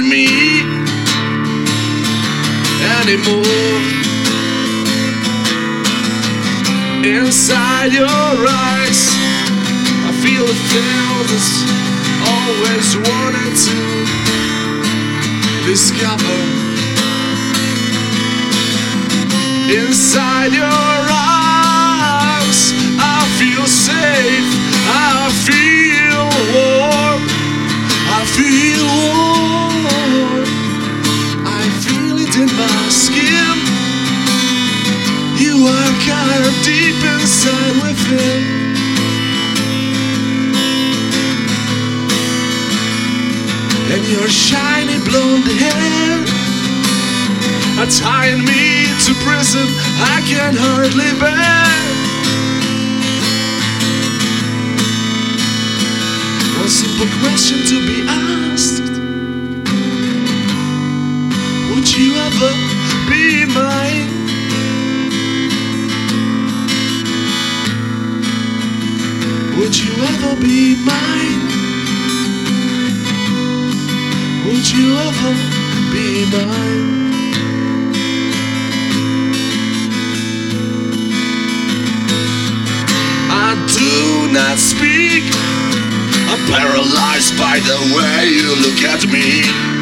me anymore. Inside your eyes, I feel a thrill that's always wanted to discover. Inside your eyes, I feel safe, I feel deep inside within. And your shiny blonde hair are tying me to prison I can hardly bear. One simple question to be asked Would you ever be mine? Would you ever be mine? Would you ever be mine? I do not speak. I'm paralyzed by the way you look at me.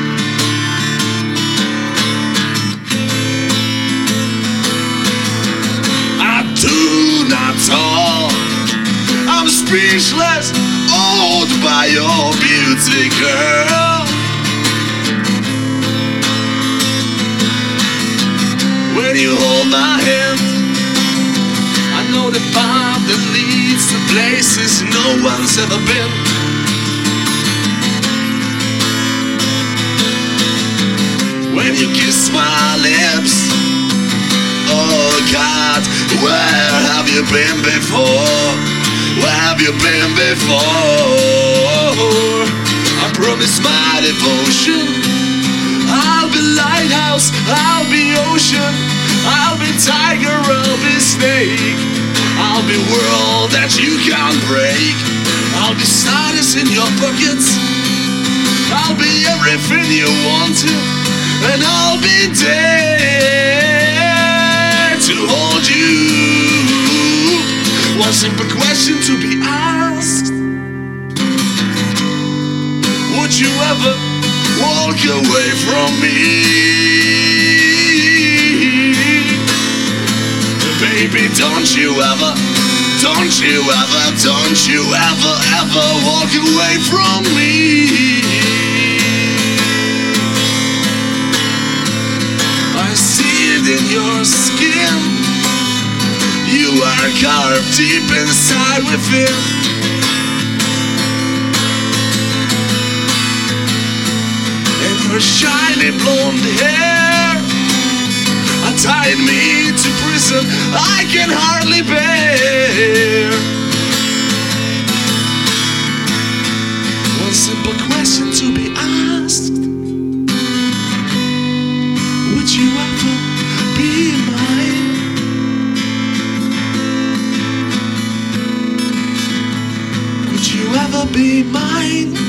Speechless, awed by your beauty, girl. When you hold my hand, I know the path that leads to places no one's ever been. When you kiss my lips, oh God, where have you been before? Where have you been before? I promise my devotion. I'll be lighthouse, I'll be ocean, I'll be tiger, I'll be snake. I'll be world that you can't break. I'll be stardust in your pockets. I'll be everything you wanted, and I'll be there to hold you. One simple question to be asked Would you ever walk away from me? Baby, don't you ever, don't you ever, don't you ever, ever walk away from me. I see it in your carved deep inside within. And her shiny blonde hair are tying me to prison I can hardly bear. One simple question to be asked. Mine?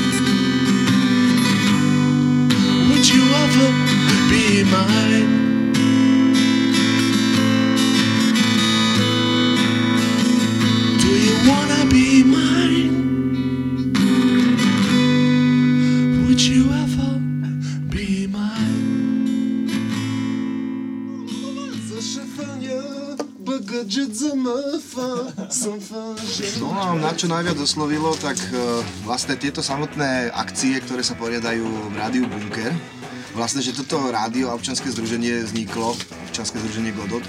Čo najviac oslovilo, tak e, vlastne tieto samotné akcie, ktoré sa poriadajú v rádiu Bunker, vlastne, že toto rádio a občanské združenie vzniklo, občanské združenie Godot,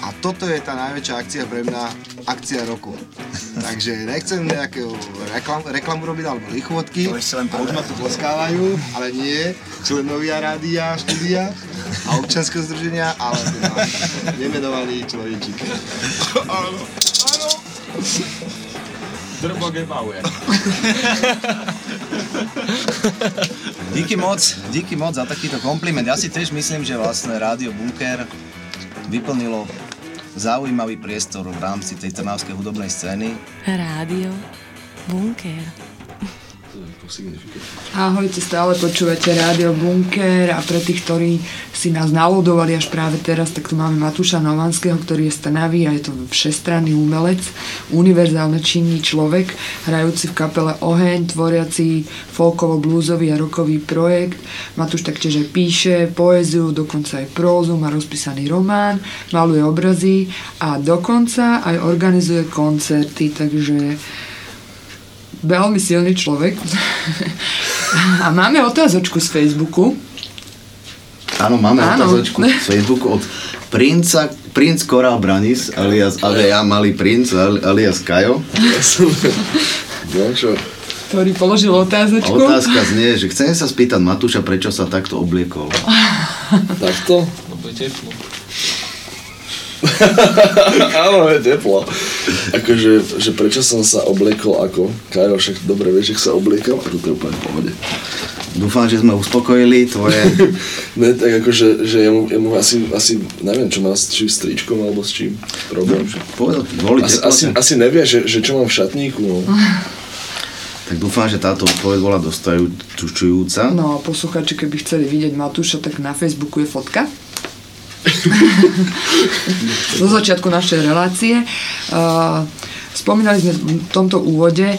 a toto je tá najväčšia akcia pre mňa, akcia roku. Takže nechcem nejakú reklam, reklamu robiť alebo lichvotky. To ešte len a už ma tu tleskávajú, ale nie členovia rádia, štúdia a občanského združenia, ale teda nemenovaný človečík. Áno, áno. Drbo Gebauer. Díky moc, díky moc za takýto kompliment. Ja si tiež myslím, že vlastne Rádio Bunker vyplnilo zaujímavý priestor v rámci tej trnavskej hudobnej scény. Rádio Bunker. Ahojte, stále počúvate Rádio Bunker a pre tých, ktorí si nás nalodovali až práve teraz, tak tu máme Matúša Novanského, ktorý je stanavý a je to všestranný umelec, univerzálne činný človek, hrajúci v kapele Oheň, tvoriaci folkovo-blúzový a rokový projekt. Matúš taktiež aj píše poéziu, dokonca aj prózu, má rozpísaný román, maluje obrazy a dokonca aj organizuje koncerty, takže veľmi silný človek. A máme otázočku z Facebooku. Áno, máme Áno. otázočku z Facebooku od princa, princ Koral Branis, alias, ale ja malý princ, ali- alias Kajo. No čo? ktorý položil A otázočku. otázka znie, že chcem sa spýtať Matúša, prečo sa takto obliekol. Takto? Lebo je teplo. Áno, je teplo. Akože, že prečo som sa obliekol ako? Kajo, však dobre vieš, že sa obliekam, ako to je úplne v pohode. Dúfam, že sme uspokojili tvoje... ne, tak akože, že jemu, jemu asi, asi, neviem, čo má, s- či s tričkom alebo s čím problém. Povedal, kvôli Asi, asi, asi nevie, že, že čo mám v šatníku, no. Tak dúfam, že táto odpoveď bola dostajúčujúca. No a posluchači, keby chceli vidieť Matúša, tak na Facebooku je fotka. Do začiatku našej relácie. Uh, spomínali sme v tomto úvode uh,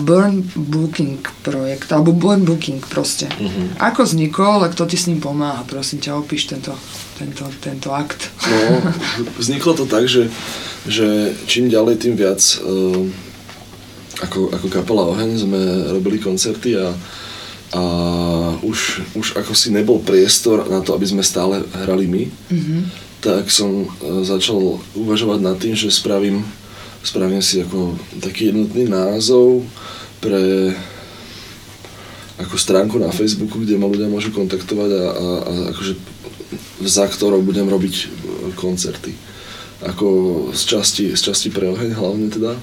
Burn Booking projekt, alebo Burn Booking proste. Mhm. Ako vznikol a kto ti s ním pomáha? Prosím ťa, opíš tento, tento, tento akt. No, vzniklo to tak, že, že čím ďalej, tým viac uh, ako, ako kapela Oheň sme robili koncerty a, a už, už ako si nebol priestor na to, aby sme stále hrali my, Mhm. tak som uh, začal uvažovať nad tým, že spravím, spravím si ako taký jednotný názov pre ako stránku na Facebooku, kde ma ľudia môžu kontaktovať a, a, a akože za ktorou budem robiť e, koncerty. Ako z časti, z časti pre oheň hlavne teda.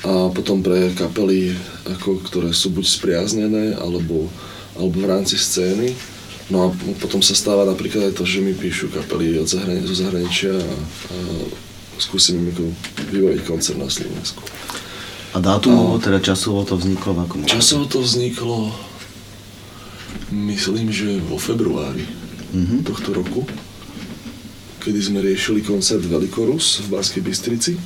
A potom pre kapely, ako, ktoré sú buď spriaznené, alebo, alebo v rámci scény. No a potom sa stáva napríklad aj to, že mi píšu kapely od zahrani- zo zahraničia a, a skúsim im vybaviť koncert na Slovensku. A dátumovo, teda časovo to vzniklo v akom? Časovo to vzniklo, myslím, že vo februári Mhm. tohto roku, kedy sme riešili koncert Velikorus v Banskej Bystrici.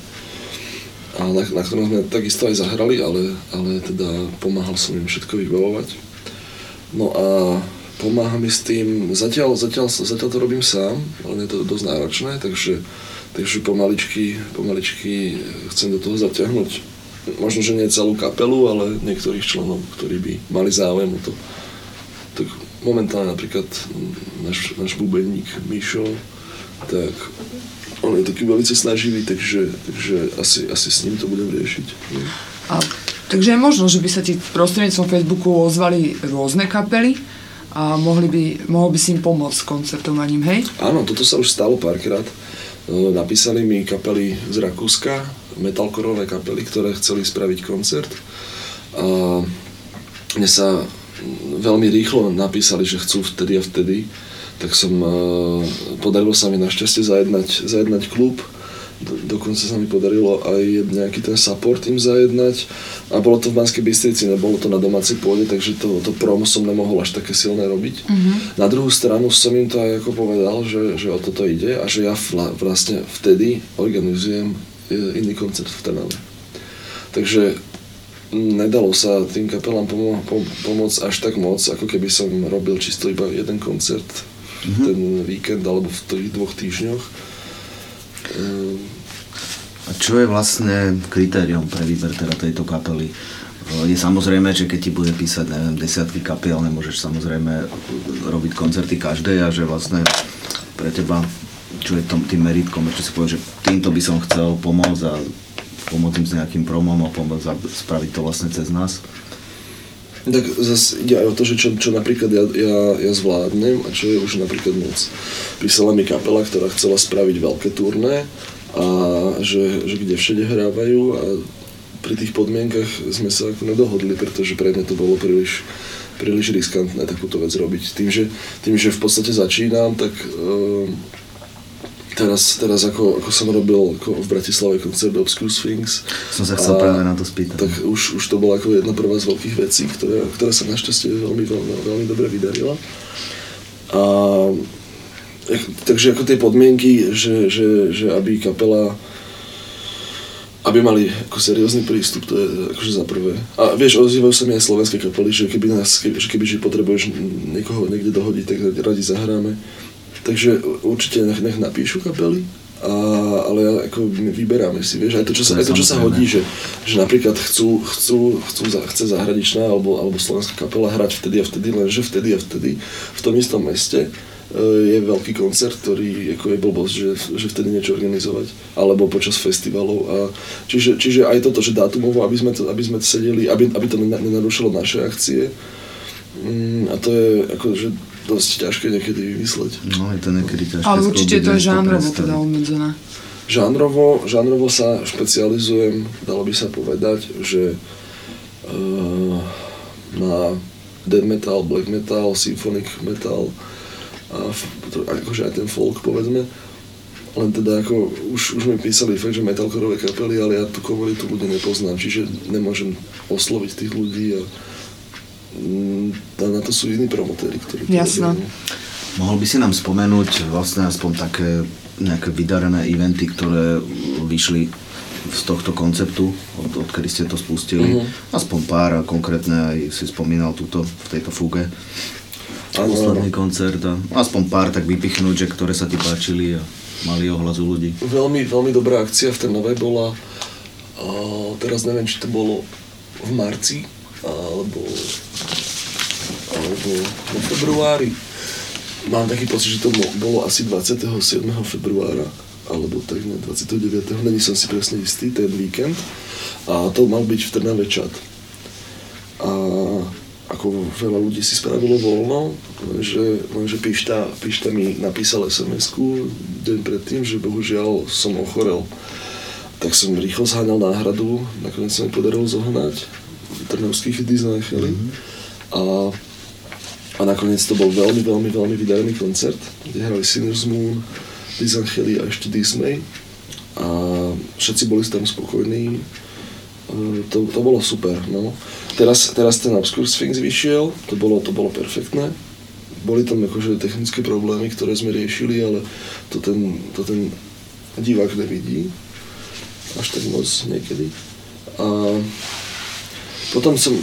A na, na sme takisto aj zahrali, ale, ale teda pomáhal som im všetko vybavovať. No a pomáha mi s tým, zatiaľ, zatiaľ, zatiaľ to robím sám, ale je to dosť náročné, takže, takže pomaličky, pomaličky chcem do toho zaťahnuť možno, že nie celú kapelu, ale niektorých členov, ktorí by mali záujem o to. Tak momentálne napríklad náš, náš bubeník Mišo, tak on je taký veľmi snaživý, takže, takže asi, asi s ním to budem riešiť. A, takže je možno, že by sa ti prostredníctvom Facebooku ozvali rôzne kapely a mohli by, mohol by si im pomôcť s koncertovaním, hej? Áno, toto sa už stalo párkrát. E, Napísali mi kapely z Rakúska, metalkorové kapely, ktoré chceli spraviť koncert. A mne sa veľmi rýchlo napísali, že chcú vtedy a vtedy. Tak som, e, podarilo sa mi našťastie zajednať, zajednať klub Do, dokonca sa mi podarilo aj nejaký ten support im zajednať a bolo to v Banskej Bystrici, nebolo to na domácej pôde, takže to, to promo som nemohol až také silné robiť. Mhm. Na druhú stranu som im to aj ako povedal, že, že o toto ide a že ja vla, vlastne vtedy organizujem e, iný koncert v Trnave. Takže nedalo sa tým kapelám pomo- pom- pomôcť až tak moc, ako keby som robil čisto iba jeden koncert v ten víkend alebo v tých dvoch týždňoch. A čo je vlastne kritérium pre výber teda tejto kapely? Je samozrejme, že keď ti bude písať, neviem, desiatky kapiel, nemôžeš samozrejme robiť koncerty každej a že vlastne pre teba, čo je tom tým meritkom, čo si povieš, že týmto by som chcel pomôcť a pomôcť im s nejakým promom a pomôcť a spraviť to vlastne cez nás. Tak zase ide aj o to, že čo, čo napríklad ja, ja, ja zvládnem a čo je už napríklad moc. Písala mi kapela, ktorá chcela spraviť veľké turné a že, že kde všade hrávajú a pri tých podmienkach sme sa ako nedohodli, pretože pre mňa to bolo príliš, príliš riskantné takúto vec robiť. Tým, že, tým, že v podstate začínam, tak uh, teraz, teraz ako, ako som robil ako v Bratislave koncert Obscure Sphinx. Som sa chcel práve na to spýtať. Tak už, už to bola ako jedna prvá z veľkých vecí, ktorá, ktorá sa našťastie veľmi, veľmi, veľmi dobre vydarila. A, takže ako tie podmienky, že, že, že aby kapela aby mali ako seriózny prístup, to je akože za prvé. A vieš, ozývajú sa mi aj slovenské kapely, že keby, nás, keby, že keby že potrebuješ niekoho niekde dohodiť, tak radi zahráme. Takže určite nech, nech napíšu kapely, a, ale ako my vyberáme si, vieš, aj to, čo sa, aj to, čo sa hodí, že, že napríklad chcú, chcú, chcú za, chce zahraničná alebo, alebo slovenská kapela hrať vtedy a vtedy, lenže vtedy a vtedy v tom istom meste je veľký koncert, ktorý ako je blbosť, že, že vtedy niečo organizovať, alebo počas festivalov. A čiže, čiže aj toto, že dátumovo, aby sme, to, aby sme sedeli, aby, aby to nenarušilo naše akcie. Mm, a to je akože dosť ťažké niekedy vymysleť. No, je to niekedy ťažké. Ale určite to je žánrovo teda obmedzené. Žánrovo, žánrovo sa špecializujem, dalo by sa povedať, že uh, na death metal, black metal, symphonic metal, a akože aj ten folk povedzme. Len teda ako už, už mi písali fakt, že metalcoreové kapely, ale ja tú komunitu ľudí nepoznám, čiže nemôžem osloviť tých ľudí a na to sú iní promotéri, ktorí Jasno. Mohol by si nám spomenúť vlastne aspoň také nejaké vydarené eventy, ktoré vyšli z tohto konceptu, od, odkedy ste to spustili. Uh-huh. Aspoň pár a konkrétne aj si spomínal túto v tejto fuge posledný koncert a aspoň pár tak vypichnúť, že ktoré sa ti páčili a mali ohlas u ľudí. Veľmi, veľmi dobrá akcia v Trnave bola, uh, teraz neviem, či to bolo v marci, alebo, alebo vo februári. Mám taký pocit, že to bolo asi 27. februára, alebo tak ne, 29. Není som si presne istý, ten víkend. A to mal byť v Trnave čat. A ako veľa ľudí si spravilo voľno, lenže, lenže Pišta, Pišta mi napísal SMS-ku deň predtým, že bohužiaľ som ochorel. Tak som rýchlo zháňal náhradu, nakoniec sa mi podarilo zohnať trnovských Disneycheli. Mm-hmm. A, a nakoniec to bol veľmi, veľmi, veľmi vydarený koncert, kde hrali Sinners Moon, Disneycheli a ešte Disney. A všetci boli tam spokojní. To, to bolo super, no. Teraz, teraz ten Obscure Sphinx vyšiel, to bolo, to bolo perfektné. Boli tam akože technické problémy, ktoré sme riešili, ale to ten, to ten divák nevidí až tak moc niekedy. A potom som,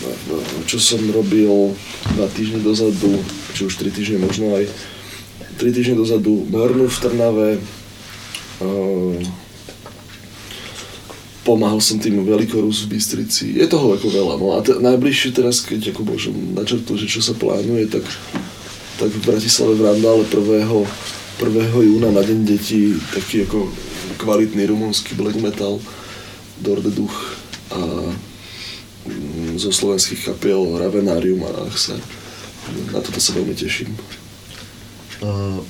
čo som robil dva týždne dozadu, či už tri týždne možno aj, tri týždne dozadu Mornu v Trnave, pomáhal som tým Veľkorus v Bystrici. Je toho ako veľa. No a t- najbližšie teraz, keď ako môžem načrtnúť, že čo sa plánuje, tak, tak v Bratislave v Randale 1. 1. júna na Deň detí taký ako kvalitný rumunský black metal Dorde Duch a zo slovenských kapiel Ravenarium a Achse. Na toto sa veľmi teším. Uh,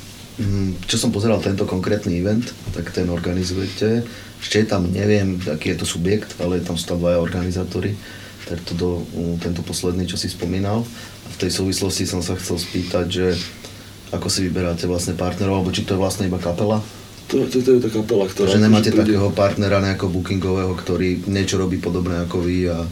čo som pozeral tento konkrétny event, tak ten organizujete ešte je tam, neviem, aký je to subjekt, ale tam sú tam dvaja organizátori. to do, tento posledný, čo si spomínal. A v tej súvislosti som sa chcel spýtať, že ako si vyberáte vlastne partnerov, alebo či to je vlastne iba kapela, To, to, to je tá kapela, ktorá... Že nemáte akože príde- takého partnera nejakého bookingového, ktorý niečo robí podobné ako vy a...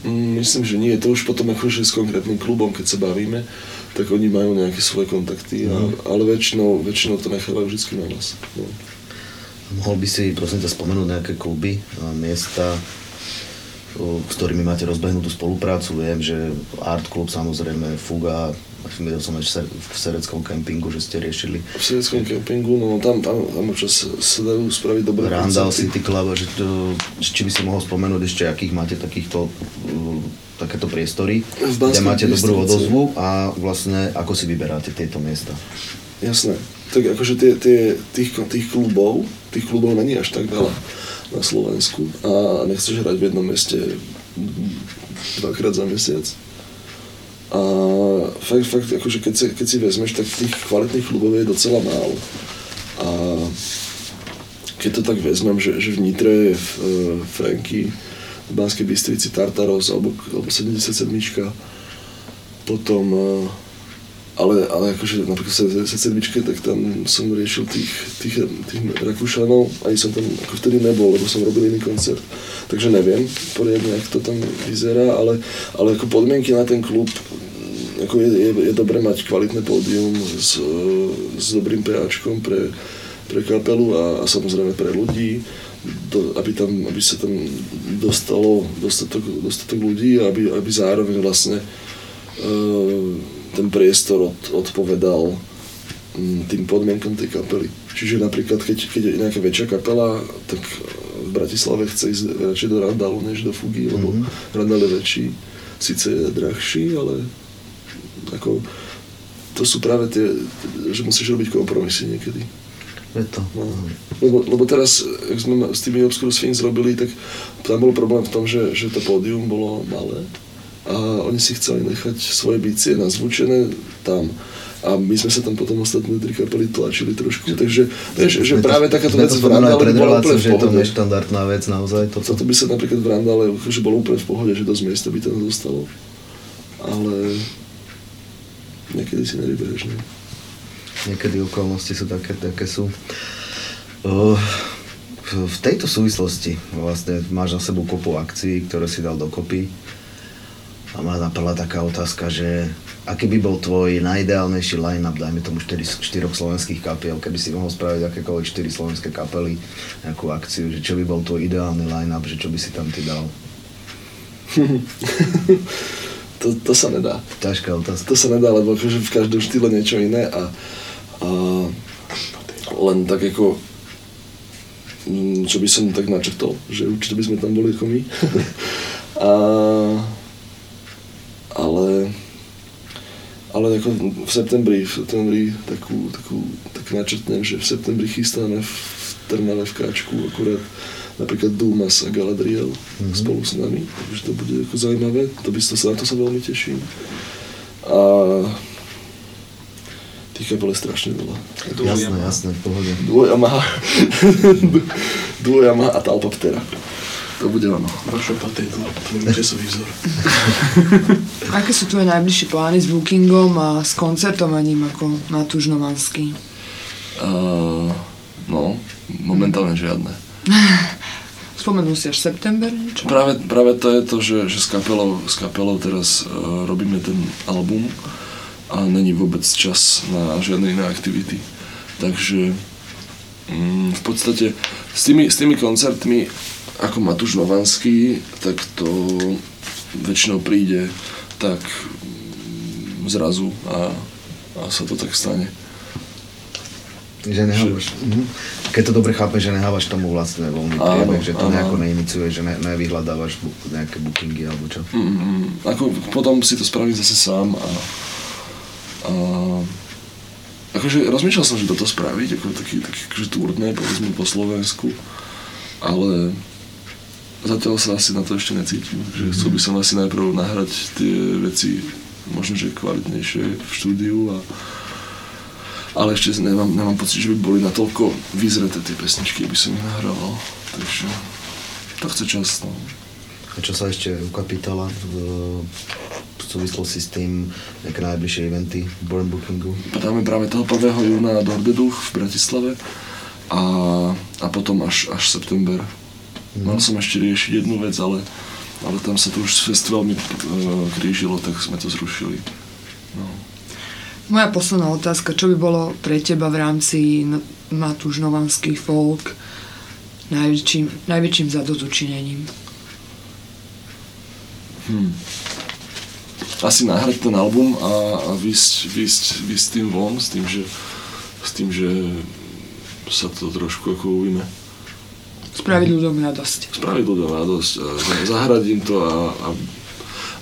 Mm, Myslím, že nie. To už potom akože s konkrétnym klubom, keď sa bavíme, tak oni majú nejaké svoje kontakty, a, No. ale väčšinou, väčšinou to nechávajú vždy na nás. No. Mohol by si prosím ťa spomenúť nejaké kluby, miesta, s ktorými máte rozbehnutú spoluprácu. Viem, že Art Club samozrejme, Fuga, videl som aj v Ser- v Sereckom kempingu, že ste riešili. V sovietskom kempingu, no tam, tam, tam občas sa dajú spraviť dobré Randall. City Club, že to, či by si mohol spomenúť ešte, akých máte takýchto uh, takéto priestory, kde máte dobrú odozvu a vlastne ako si vyberáte tieto miesta. Jasné. Tak akože tie, tie, tých, tých klubov, tých klubov není až tak veľa na Slovensku a nechceš hrať v jednom meste dvakrát za mesiac. A fakt, fakt akože keď, si, keď si vezmeš, tak tých kvalitných klubov je docela málo. A keď to tak vezmem, že, že v Nitre je v, e, Franky, v Banskej Bystrici Tartaros alebo, alebo 77 potom e, ale, ale akože napríklad v 77 tak tam som riešil tých, tých, tých Rakúšanov, ani som tam ako vtedy nebol, lebo som robil iný koncert. Takže neviem poriadne, jak to tam vyzerá, ale, ale ako podmienky na ten klub, ako je, je, je dobré mať kvalitné pódium s, s dobrým PAčkom pre, pre kapelu a, a samozrejme pre ľudí, do, aby, tam, aby sa tam dostalo dostatok, dostatok ľudí a aby, aby zároveň vlastne e, ten priestor od, odpovedal mm, tým podmienkam tej kapely. Čiže napríklad, keď, keď je nejaká väčšia kapela, tak v Bratislave chce ísť radšej do Randalu, než do Fugy, lebo Mhm. Randall je väčší, síce je drahší, ale ako, to sú práve tie, že musíš robiť kompromisy niekedy. Je to. No. Lebo, lebo teraz, ak sme s tými Obscure Sphinx robili, tak tam bol problém v tom, že, že to pódium bolo malé a oni si chceli nechať svoje bicie nazvučené tam. A my sme sa tam potom ostatné tri kapely tlačili trošku, takže vieš, že to- práve takáto vec to v Randale bola úplne v že je to pohode. neštandardná vec naozaj. Toto. Toto by sa napríklad v Randale že bolo úplne v pohode, že dosť miesta by tam zostalo. Ale niekedy si nevybereš, ne? Niekedy okolnosti sú také, také sú. Uh, v- v tejto súvislosti vlastne máš na sebou kopu akcií, ktoré si dal dokopy. A ma napadla taká otázka, že aký by bol tvoj najideálnejší line-up, dajme tomu 4, štyroch slovenských kapiel, keby si mohol spraviť akékoľvek 4 slovenské kapely, nejakú akciu, že čo by bol tvoj ideálny line-up, že čo by si tam ty dal? to, to sa nedá. Ťažká otázka. To sa nedá, lebo akože v každom štýle niečo iné a, a len tak ako čo by som tak načrtol, že určite by sme tam boli ako my. a, ale ale ako v septembri, v septembri takú, takú, tak načrtnem, že v septembri chystáme v Trnave v Káčku akurát napríklad Dumas a Galadriel mm-hmm. spolu s nami, takže to bude ako zaujímavé, to by sa, na to sa veľmi teším. A tých kapel je strašne veľa. Jasné, jasné, v pohode. Duo Yamaha a Talpaptera. To bude ono. Vaša patétu, tvoj časový vzor. Aké sú tvoje najbližšie plány s bookingom a s koncertovaním ako Matúš Novanský? Uh, no, momentálne žiadne. Spomenul si až september niečo? Práve, práve to je to, že, že s, kapelou, s kapelou teraz uh, robíme ten album a není vôbec čas na žiadne iné aktivity. Takže mm, v podstate s tými, s tými koncertmi ako Matúš Novanský, tak to väčšinou príde tak mm, zrazu a, a sa to tak stane. Že nehávaš, mhm. Keď to dobre chápeš, že nehávaš tomu vlastne voľný priebeh, že to áno. nejako neiniciuješ, že ne, nevyhľadávaš bu- nejaké bookingy alebo čo. Mm, ako potom si to spraviť zase sám a, a akože rozmýšľal som, že toto spraviť, ako taký, taký akože turné, povedzme po Slovensku, ale zatiaľ sa asi na to ešte necítim, že chcel by som asi najprv nahrať tie veci možno, že kvalitnejšie v štúdiu a ale ešte nemám, nemám pocit, že by boli natoľko vyzreté tie pesničky, aby som ich nahrával. Takže to chce čas, no. A čo sa ešte u kapitala v, v súvislosti s tým, nejaké najbližšie eventy Born Bookingu? Dáme práve toho 1. júna do Ordeduch v Bratislave. a, a potom až, až september. Mal som ešte riešiť jednu vec, ale, ale tam sa to už fest veľmi uh, krížilo, tak sme to zrušili. No. Moja posledná otázka, čo by bolo pre teba v rámci Matúš Novanský folk najväčším, najväčším zadozučinením? Hmm. Asi nahrať ten album a, a vysť, vysť, vysť tým von, s tým, že, s tým, že sa to trošku ako ujme. Spraviť ľuďom radosť. Spraviť ľuďom radosť, im to a, a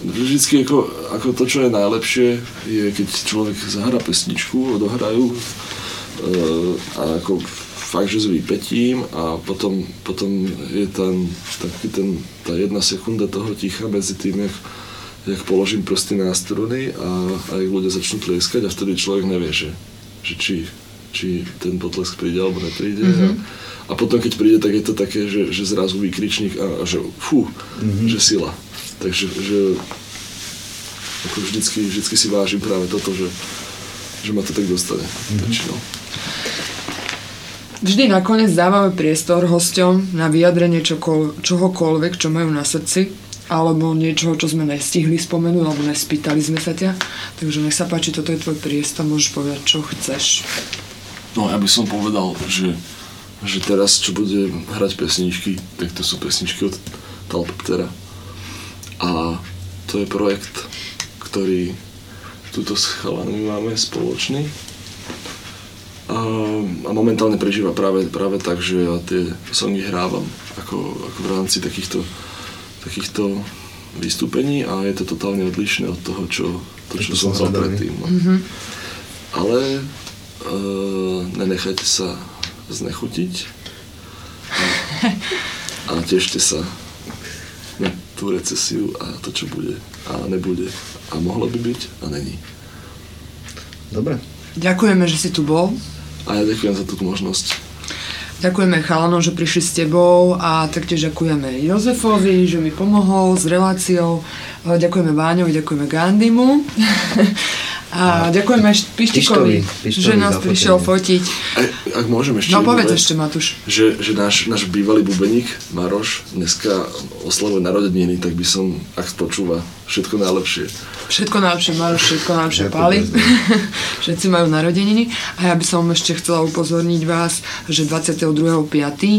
vždycky ako, ako to, čo je najlepšie, je keď človek zahra pesničku, odohrajú e, a ako fakt, že s výpetím a potom, potom je ten, taký ten, tá jedna sekunda toho ticha medzi tým, jak, jak položím prsty na struny a, a jak ľudia začnú tlieskať a vtedy človek nevie, že, že či, či ten potlesk príde alebo nepríde. Mm-hmm. A, a potom keď príde, tak je to také, že, že zrazu výkričník a, a že fú, mm-hmm. že sila. Takže že, ako vždycky, vždycky si vážim práve toto, že, že ma to tak dostane. Mm-hmm. Vždy nakoniec dávame priestor hosťom na vyjadrenie čokol, čohokoľvek, čo majú na srdci, alebo niečoho, čo sme nestihli spomenúť, alebo nespýtali sme sa ťa. Takže nech sa páči, toto je tvoj priestor, môžeš povedať, čo chceš. No ja by som povedal, že, že teraz, čo bude hrať pesničky, tak to sú pesničky od Talptera. A to je projekt, ktorý túto s chalanmi máme spoločný a, a momentálne prežíva práve, práve tak, že ja tie songy hrávam ako, ako v rámci takýchto, takýchto vystúpení a je to totálne odlišné od toho, čo, to, čo som hral predtým. Mm-hmm. Ale uh, nenechajte sa znechutiť a, a tešte sa na tú recesiu a to, čo bude a nebude a mohlo by byť a není. Dobre. Ďakujeme, že si tu bol. A ja ďakujem za túto možnosť. Ďakujeme chalanom, že prišli s tebou a taktiež ďakujeme Jozefovi, že mi pomohol s reláciou. Ďakujeme Váňovi, ďakujeme Gandimu. A, a ďakujeme Pištikovi, že nás prišiel fotiť. A, ak môžem ešte No povedz ešte, Matúš. Že, že náš, náš bývalý bubeník Maroš dneska oslavuje narodeniny, tak by som, ak počúva, všetko najlepšie. Všetko najlepšie, Maroš, všetko najlepšie Pali. Všetci majú narodeniny. A ja by som ešte chcela upozorniť vás, že 22.5.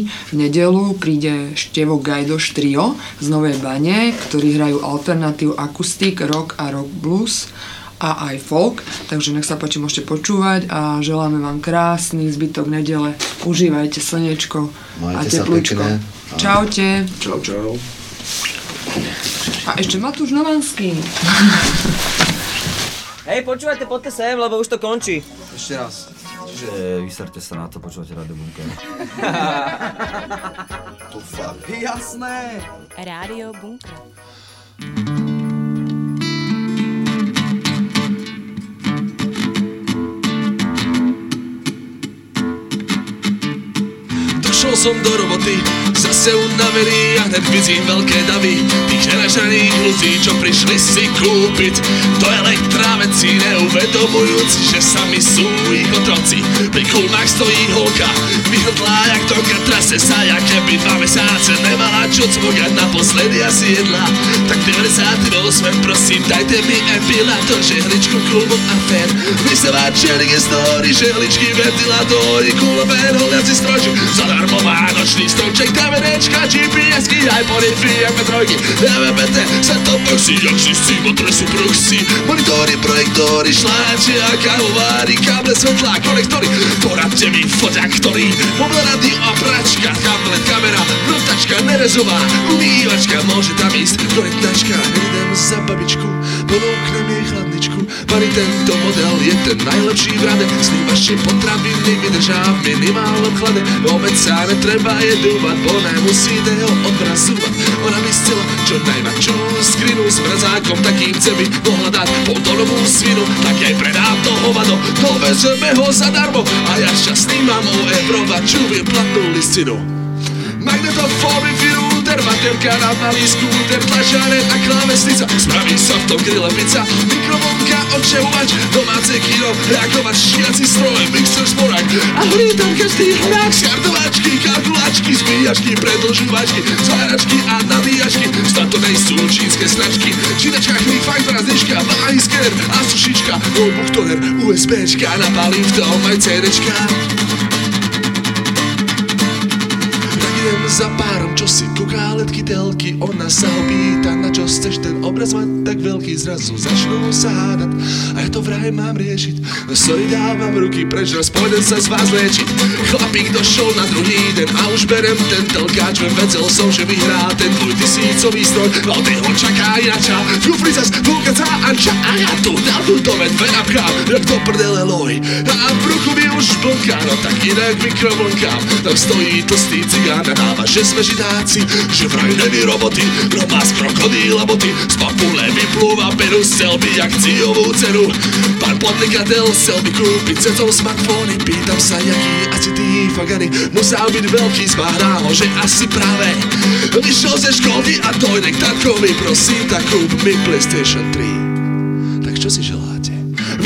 v nedelu príde Števo Gajdoš Trio z Novej Bane, ktorí hrajú alternatív akustik, rock a rock blues a aj folk, takže nech sa páči, môžete počúvať a želáme vám krásny zbytok nedele. Užívajte slnečko Majte a teplúčko. Čaute. Čau, čau. A ešte Matúš Novanský. Hej, počúvajte, poďte sem, lebo už to končí. Ešte raz. Čiže vyserte sa na to, počúvate Rádio Bunker. to fakt. Jasné. Rádio Bunker. Som do roboty, zase unavený a hned vidím veľké davy. Tých nenažaných ľudí, čo prišli si kúpiť. Do elektrávecí neuvedomujúc, že sami sú ich otroci. Pri kulmách stojí holka, vyhodlá jak to trase sa Jak keby dva mesáce nemala. Čo cvokať naposledy asi jedla Tak 98 prosím, dajte mi epilátor Žehličku, klubok a fér. Vysevačerik je story, žehličky, ventilátory Kulové holiaci strojček, zadarmo nočný stromček DVDčka, GPS-ky, aj polify, MP3 DVB-T, set-top-boxy, jak si s cím otresu proxy Monitory, projektory, šláče a kávovári Káble, svetlá, konektory, poradte mi foťa, ktorý Mobil, radio a pračka, tablet, kamera, vrtačka, nerezová Umývačka, môže tam ísť kvalitnačka Idem za babičku, ponúknem jej chladničku Pani, tento model je ten najlepší v rade. S ním potraviny vydržá v minimálnom chlade Vôbec sa netreba jedúvať, bo nemusíte ho obrazovať Ona by chcela čo najväčšiu skrinu s mrazákom Takým chce by mohla dať poltonovú svinu. Tak jej predám to hovado, dovezeme ho zadarmo. A ja šťastný mám o eurovaču platnú listinu. Magnetofóny, firúter, baterka na malý skúter, tlačáren a klávesnica, spraví sa v tom grille pizza, mikrovlnka, odčevovač, domáce kino, reagovač, šiaci stroj, mixer, sporák. A horí tam každý hrák, skartovačky, kalkulačky, zbíjačky, predlžovačky, zváračky a nabíjačky, snad to nejsú čínske značky, čítačka, chvíľ, faktora, znižka, váhy, skener a sušička, notebook, toner, USBčka, napalím v tom aj CDčka. Za párom, čo si kúká letky telky Ona sa ho na čo chceš ten obraz mať tak veľký Zrazu začnú sa hádať. A ja to vraj mám riešiť. Sorry, dávam ruky preč, raz pôjdem sa z vás liečiť. Chlapík došol na druhý deň a už berem ten telkáč Vem vedel som, že vyhrá ten tvoj tisícový stroj. No ty ho čaká inača, v kufri zas vúkacá Anča. A ja tu dal tu do med venapkám, jak to prdele loj. A v bruchu mi už blnká, no tak inak mikrovlnkám Tam stojí tlstý cigán a dáva, že sme židáci Že vraj neví roboty, má z krokodíla boty Z papule vyplúva peru z celby akciovú cenu Pán podnikateľ chcel by kúpiť cecov smartfóny. Pýtam sa, jaký asi ty fagany Musel byť veľký, zmáhná ho, že asi práve Vyšiel ze školy a dojde k tatkovi Prosím, tak kúp mi PlayStation 3 Tak čo si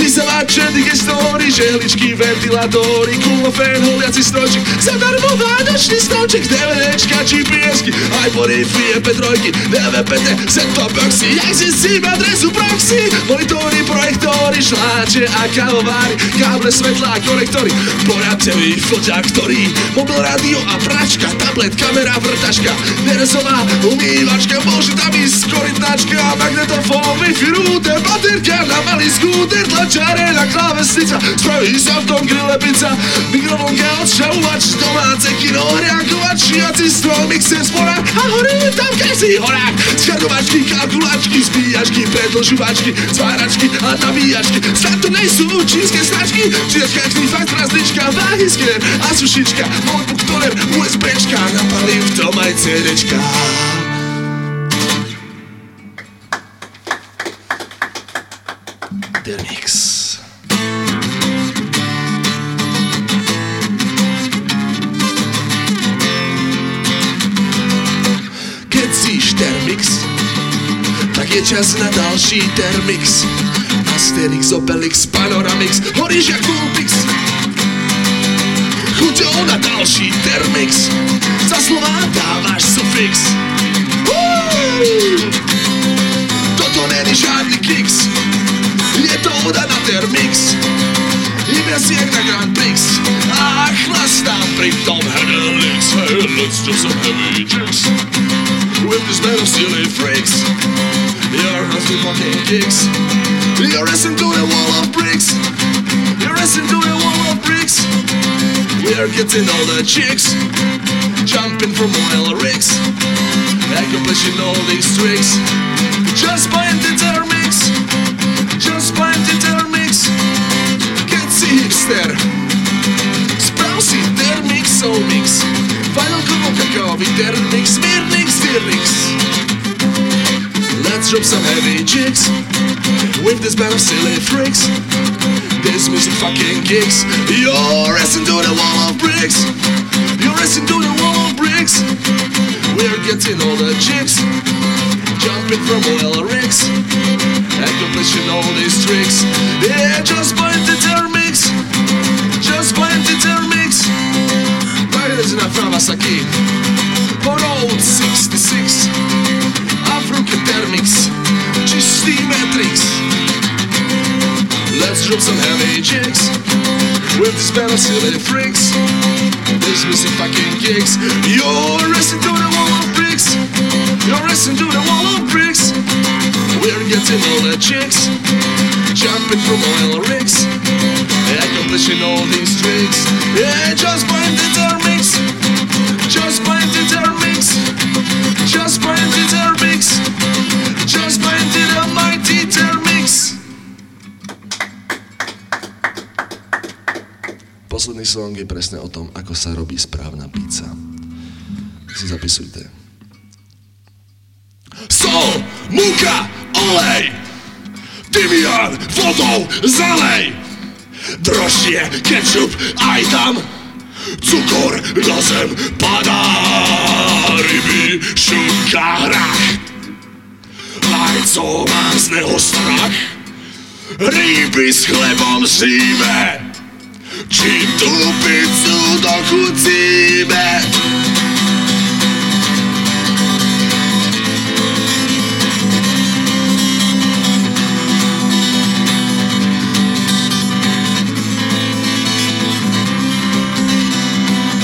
želáte? Vysávače, digestóry, žehličky, ventilátory, kulofén, holiaci strojček, zadarmo vánočný stromček, DVDčka, GPSky, iPhony, MP3, DVPT, set-top boxy, jak si si adresu proxy, monitory, projektory, šláče a kávováry, káble, svetla a korektory, poradcevý foťák, ktorý, mobil, rádio a pračka, tablet, kamera, vrtačka, nerezová umývačka, môže tam ísť korytnačka, magnetofón, Wi-Fi router, baterka na malý skúter, tlačareň a klávesnica, spraví sa v tom grille pizza, mikrovlnka, odšťahovač, domáce kino, reagovač, šiaci stroj, mixer, sporák. A horí tam každý horák, skartovačky, kalkulačky, zbíjačky, predlžovačky, zváračky a nabíjačky, snad to nejsú čínske značky, čítačka, knihy, faktor, znička, váhy, a sušička, notebook, toner, USBčka, napalím v tom aj CDčka. The Mix. Keď síš Termix, tak je čas na další Termix. Asterix, Obelix, Panoramix, horíš jak Vulpix. Chuťou na další Termix, za slova dáváš sufix. Uuu! Toto není žádný kiks, je to voda na Termix. Iba si jak na Grand Prix. A chlastám pri tom Hedelix let's do some heavy tricks With this of silly freaks. You're hustling fucking kicks. You're racing to the wall of bricks. You're racing to the wall of bricks. We're getting all the chicks. Jumping from oil rigs Accomplishing all these tricks. Just by intermix hipster Sprav si Termix Soulmix Vanilkovo kakaový Termix Mirnix Dirnix Let's drop some heavy jigs With this band of silly freaks. This music fucking kicks. You're racing to the wall of bricks. You're racing to the wall of bricks. We're getting all the chicks Jumping from oil rigs. Accomplishing all these tricks. Yeah, just point the mix Just point the mix. Magazine na Kawasaki Po Road 66 Afruke Thermix Czysty Matrix. Let's drop some heavy jigs With of silly freaks. This music fucking kicks. You're racing to the wall of bricks. You're racing to the wall of bricks. We're getting all the chicks Jumping from oil rigs Accomplishing all these tricks. Yeah, just find the mix. Just find the mix. Just find the mix. Just find the mighty mix Posledný song je presne o tom, ako sa robí správna pizza. Si zapisujte. Sol, múka, olej, Tymian wodą zalej Drożdże, ketchup, aj tam! Cukor razem pada Ryby szuka rach Aj co mam z neho strach? Ryby z chlebom zime, Czy tu pizzu dokucimy?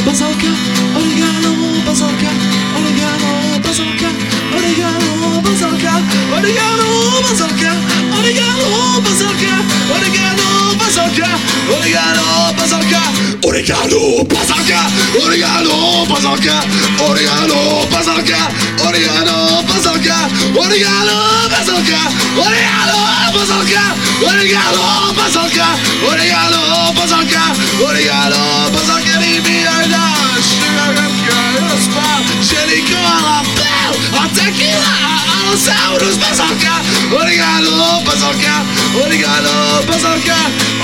bazooka, oregano, bazooka, oregano, bazooka, oregano, bazooka, oregano, bazooka, oregano, bazooka, oregano, bazooka, oregano, bazooka, oregano, bazooka, oregano, bazooka, oregano, bazooka, oregano, bazooka, oregano, bazooka, oregano, bazooka, oregano, bazooka, oregano, bazooka, oregano, bazooka, oregano, bazooka, spał Sienikola pał A tequila, a los auros bez oka Oregano bez oka Oregano bez oka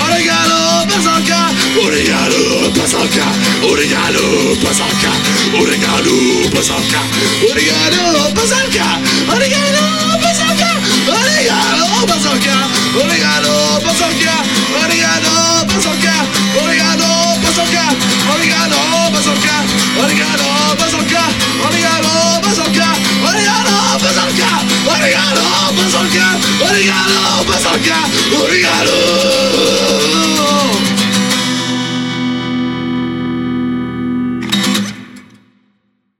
Oregano bez oka Oregano bez oka Oregano bez oka Oregano bez oka Oregano bez oka Oregano bez oka Oregano bez oka Oregano bez oka Oregano bez Oregano bez Oregano Obrigado, Paçoca! Obrigado, Paçoca! Obrigado!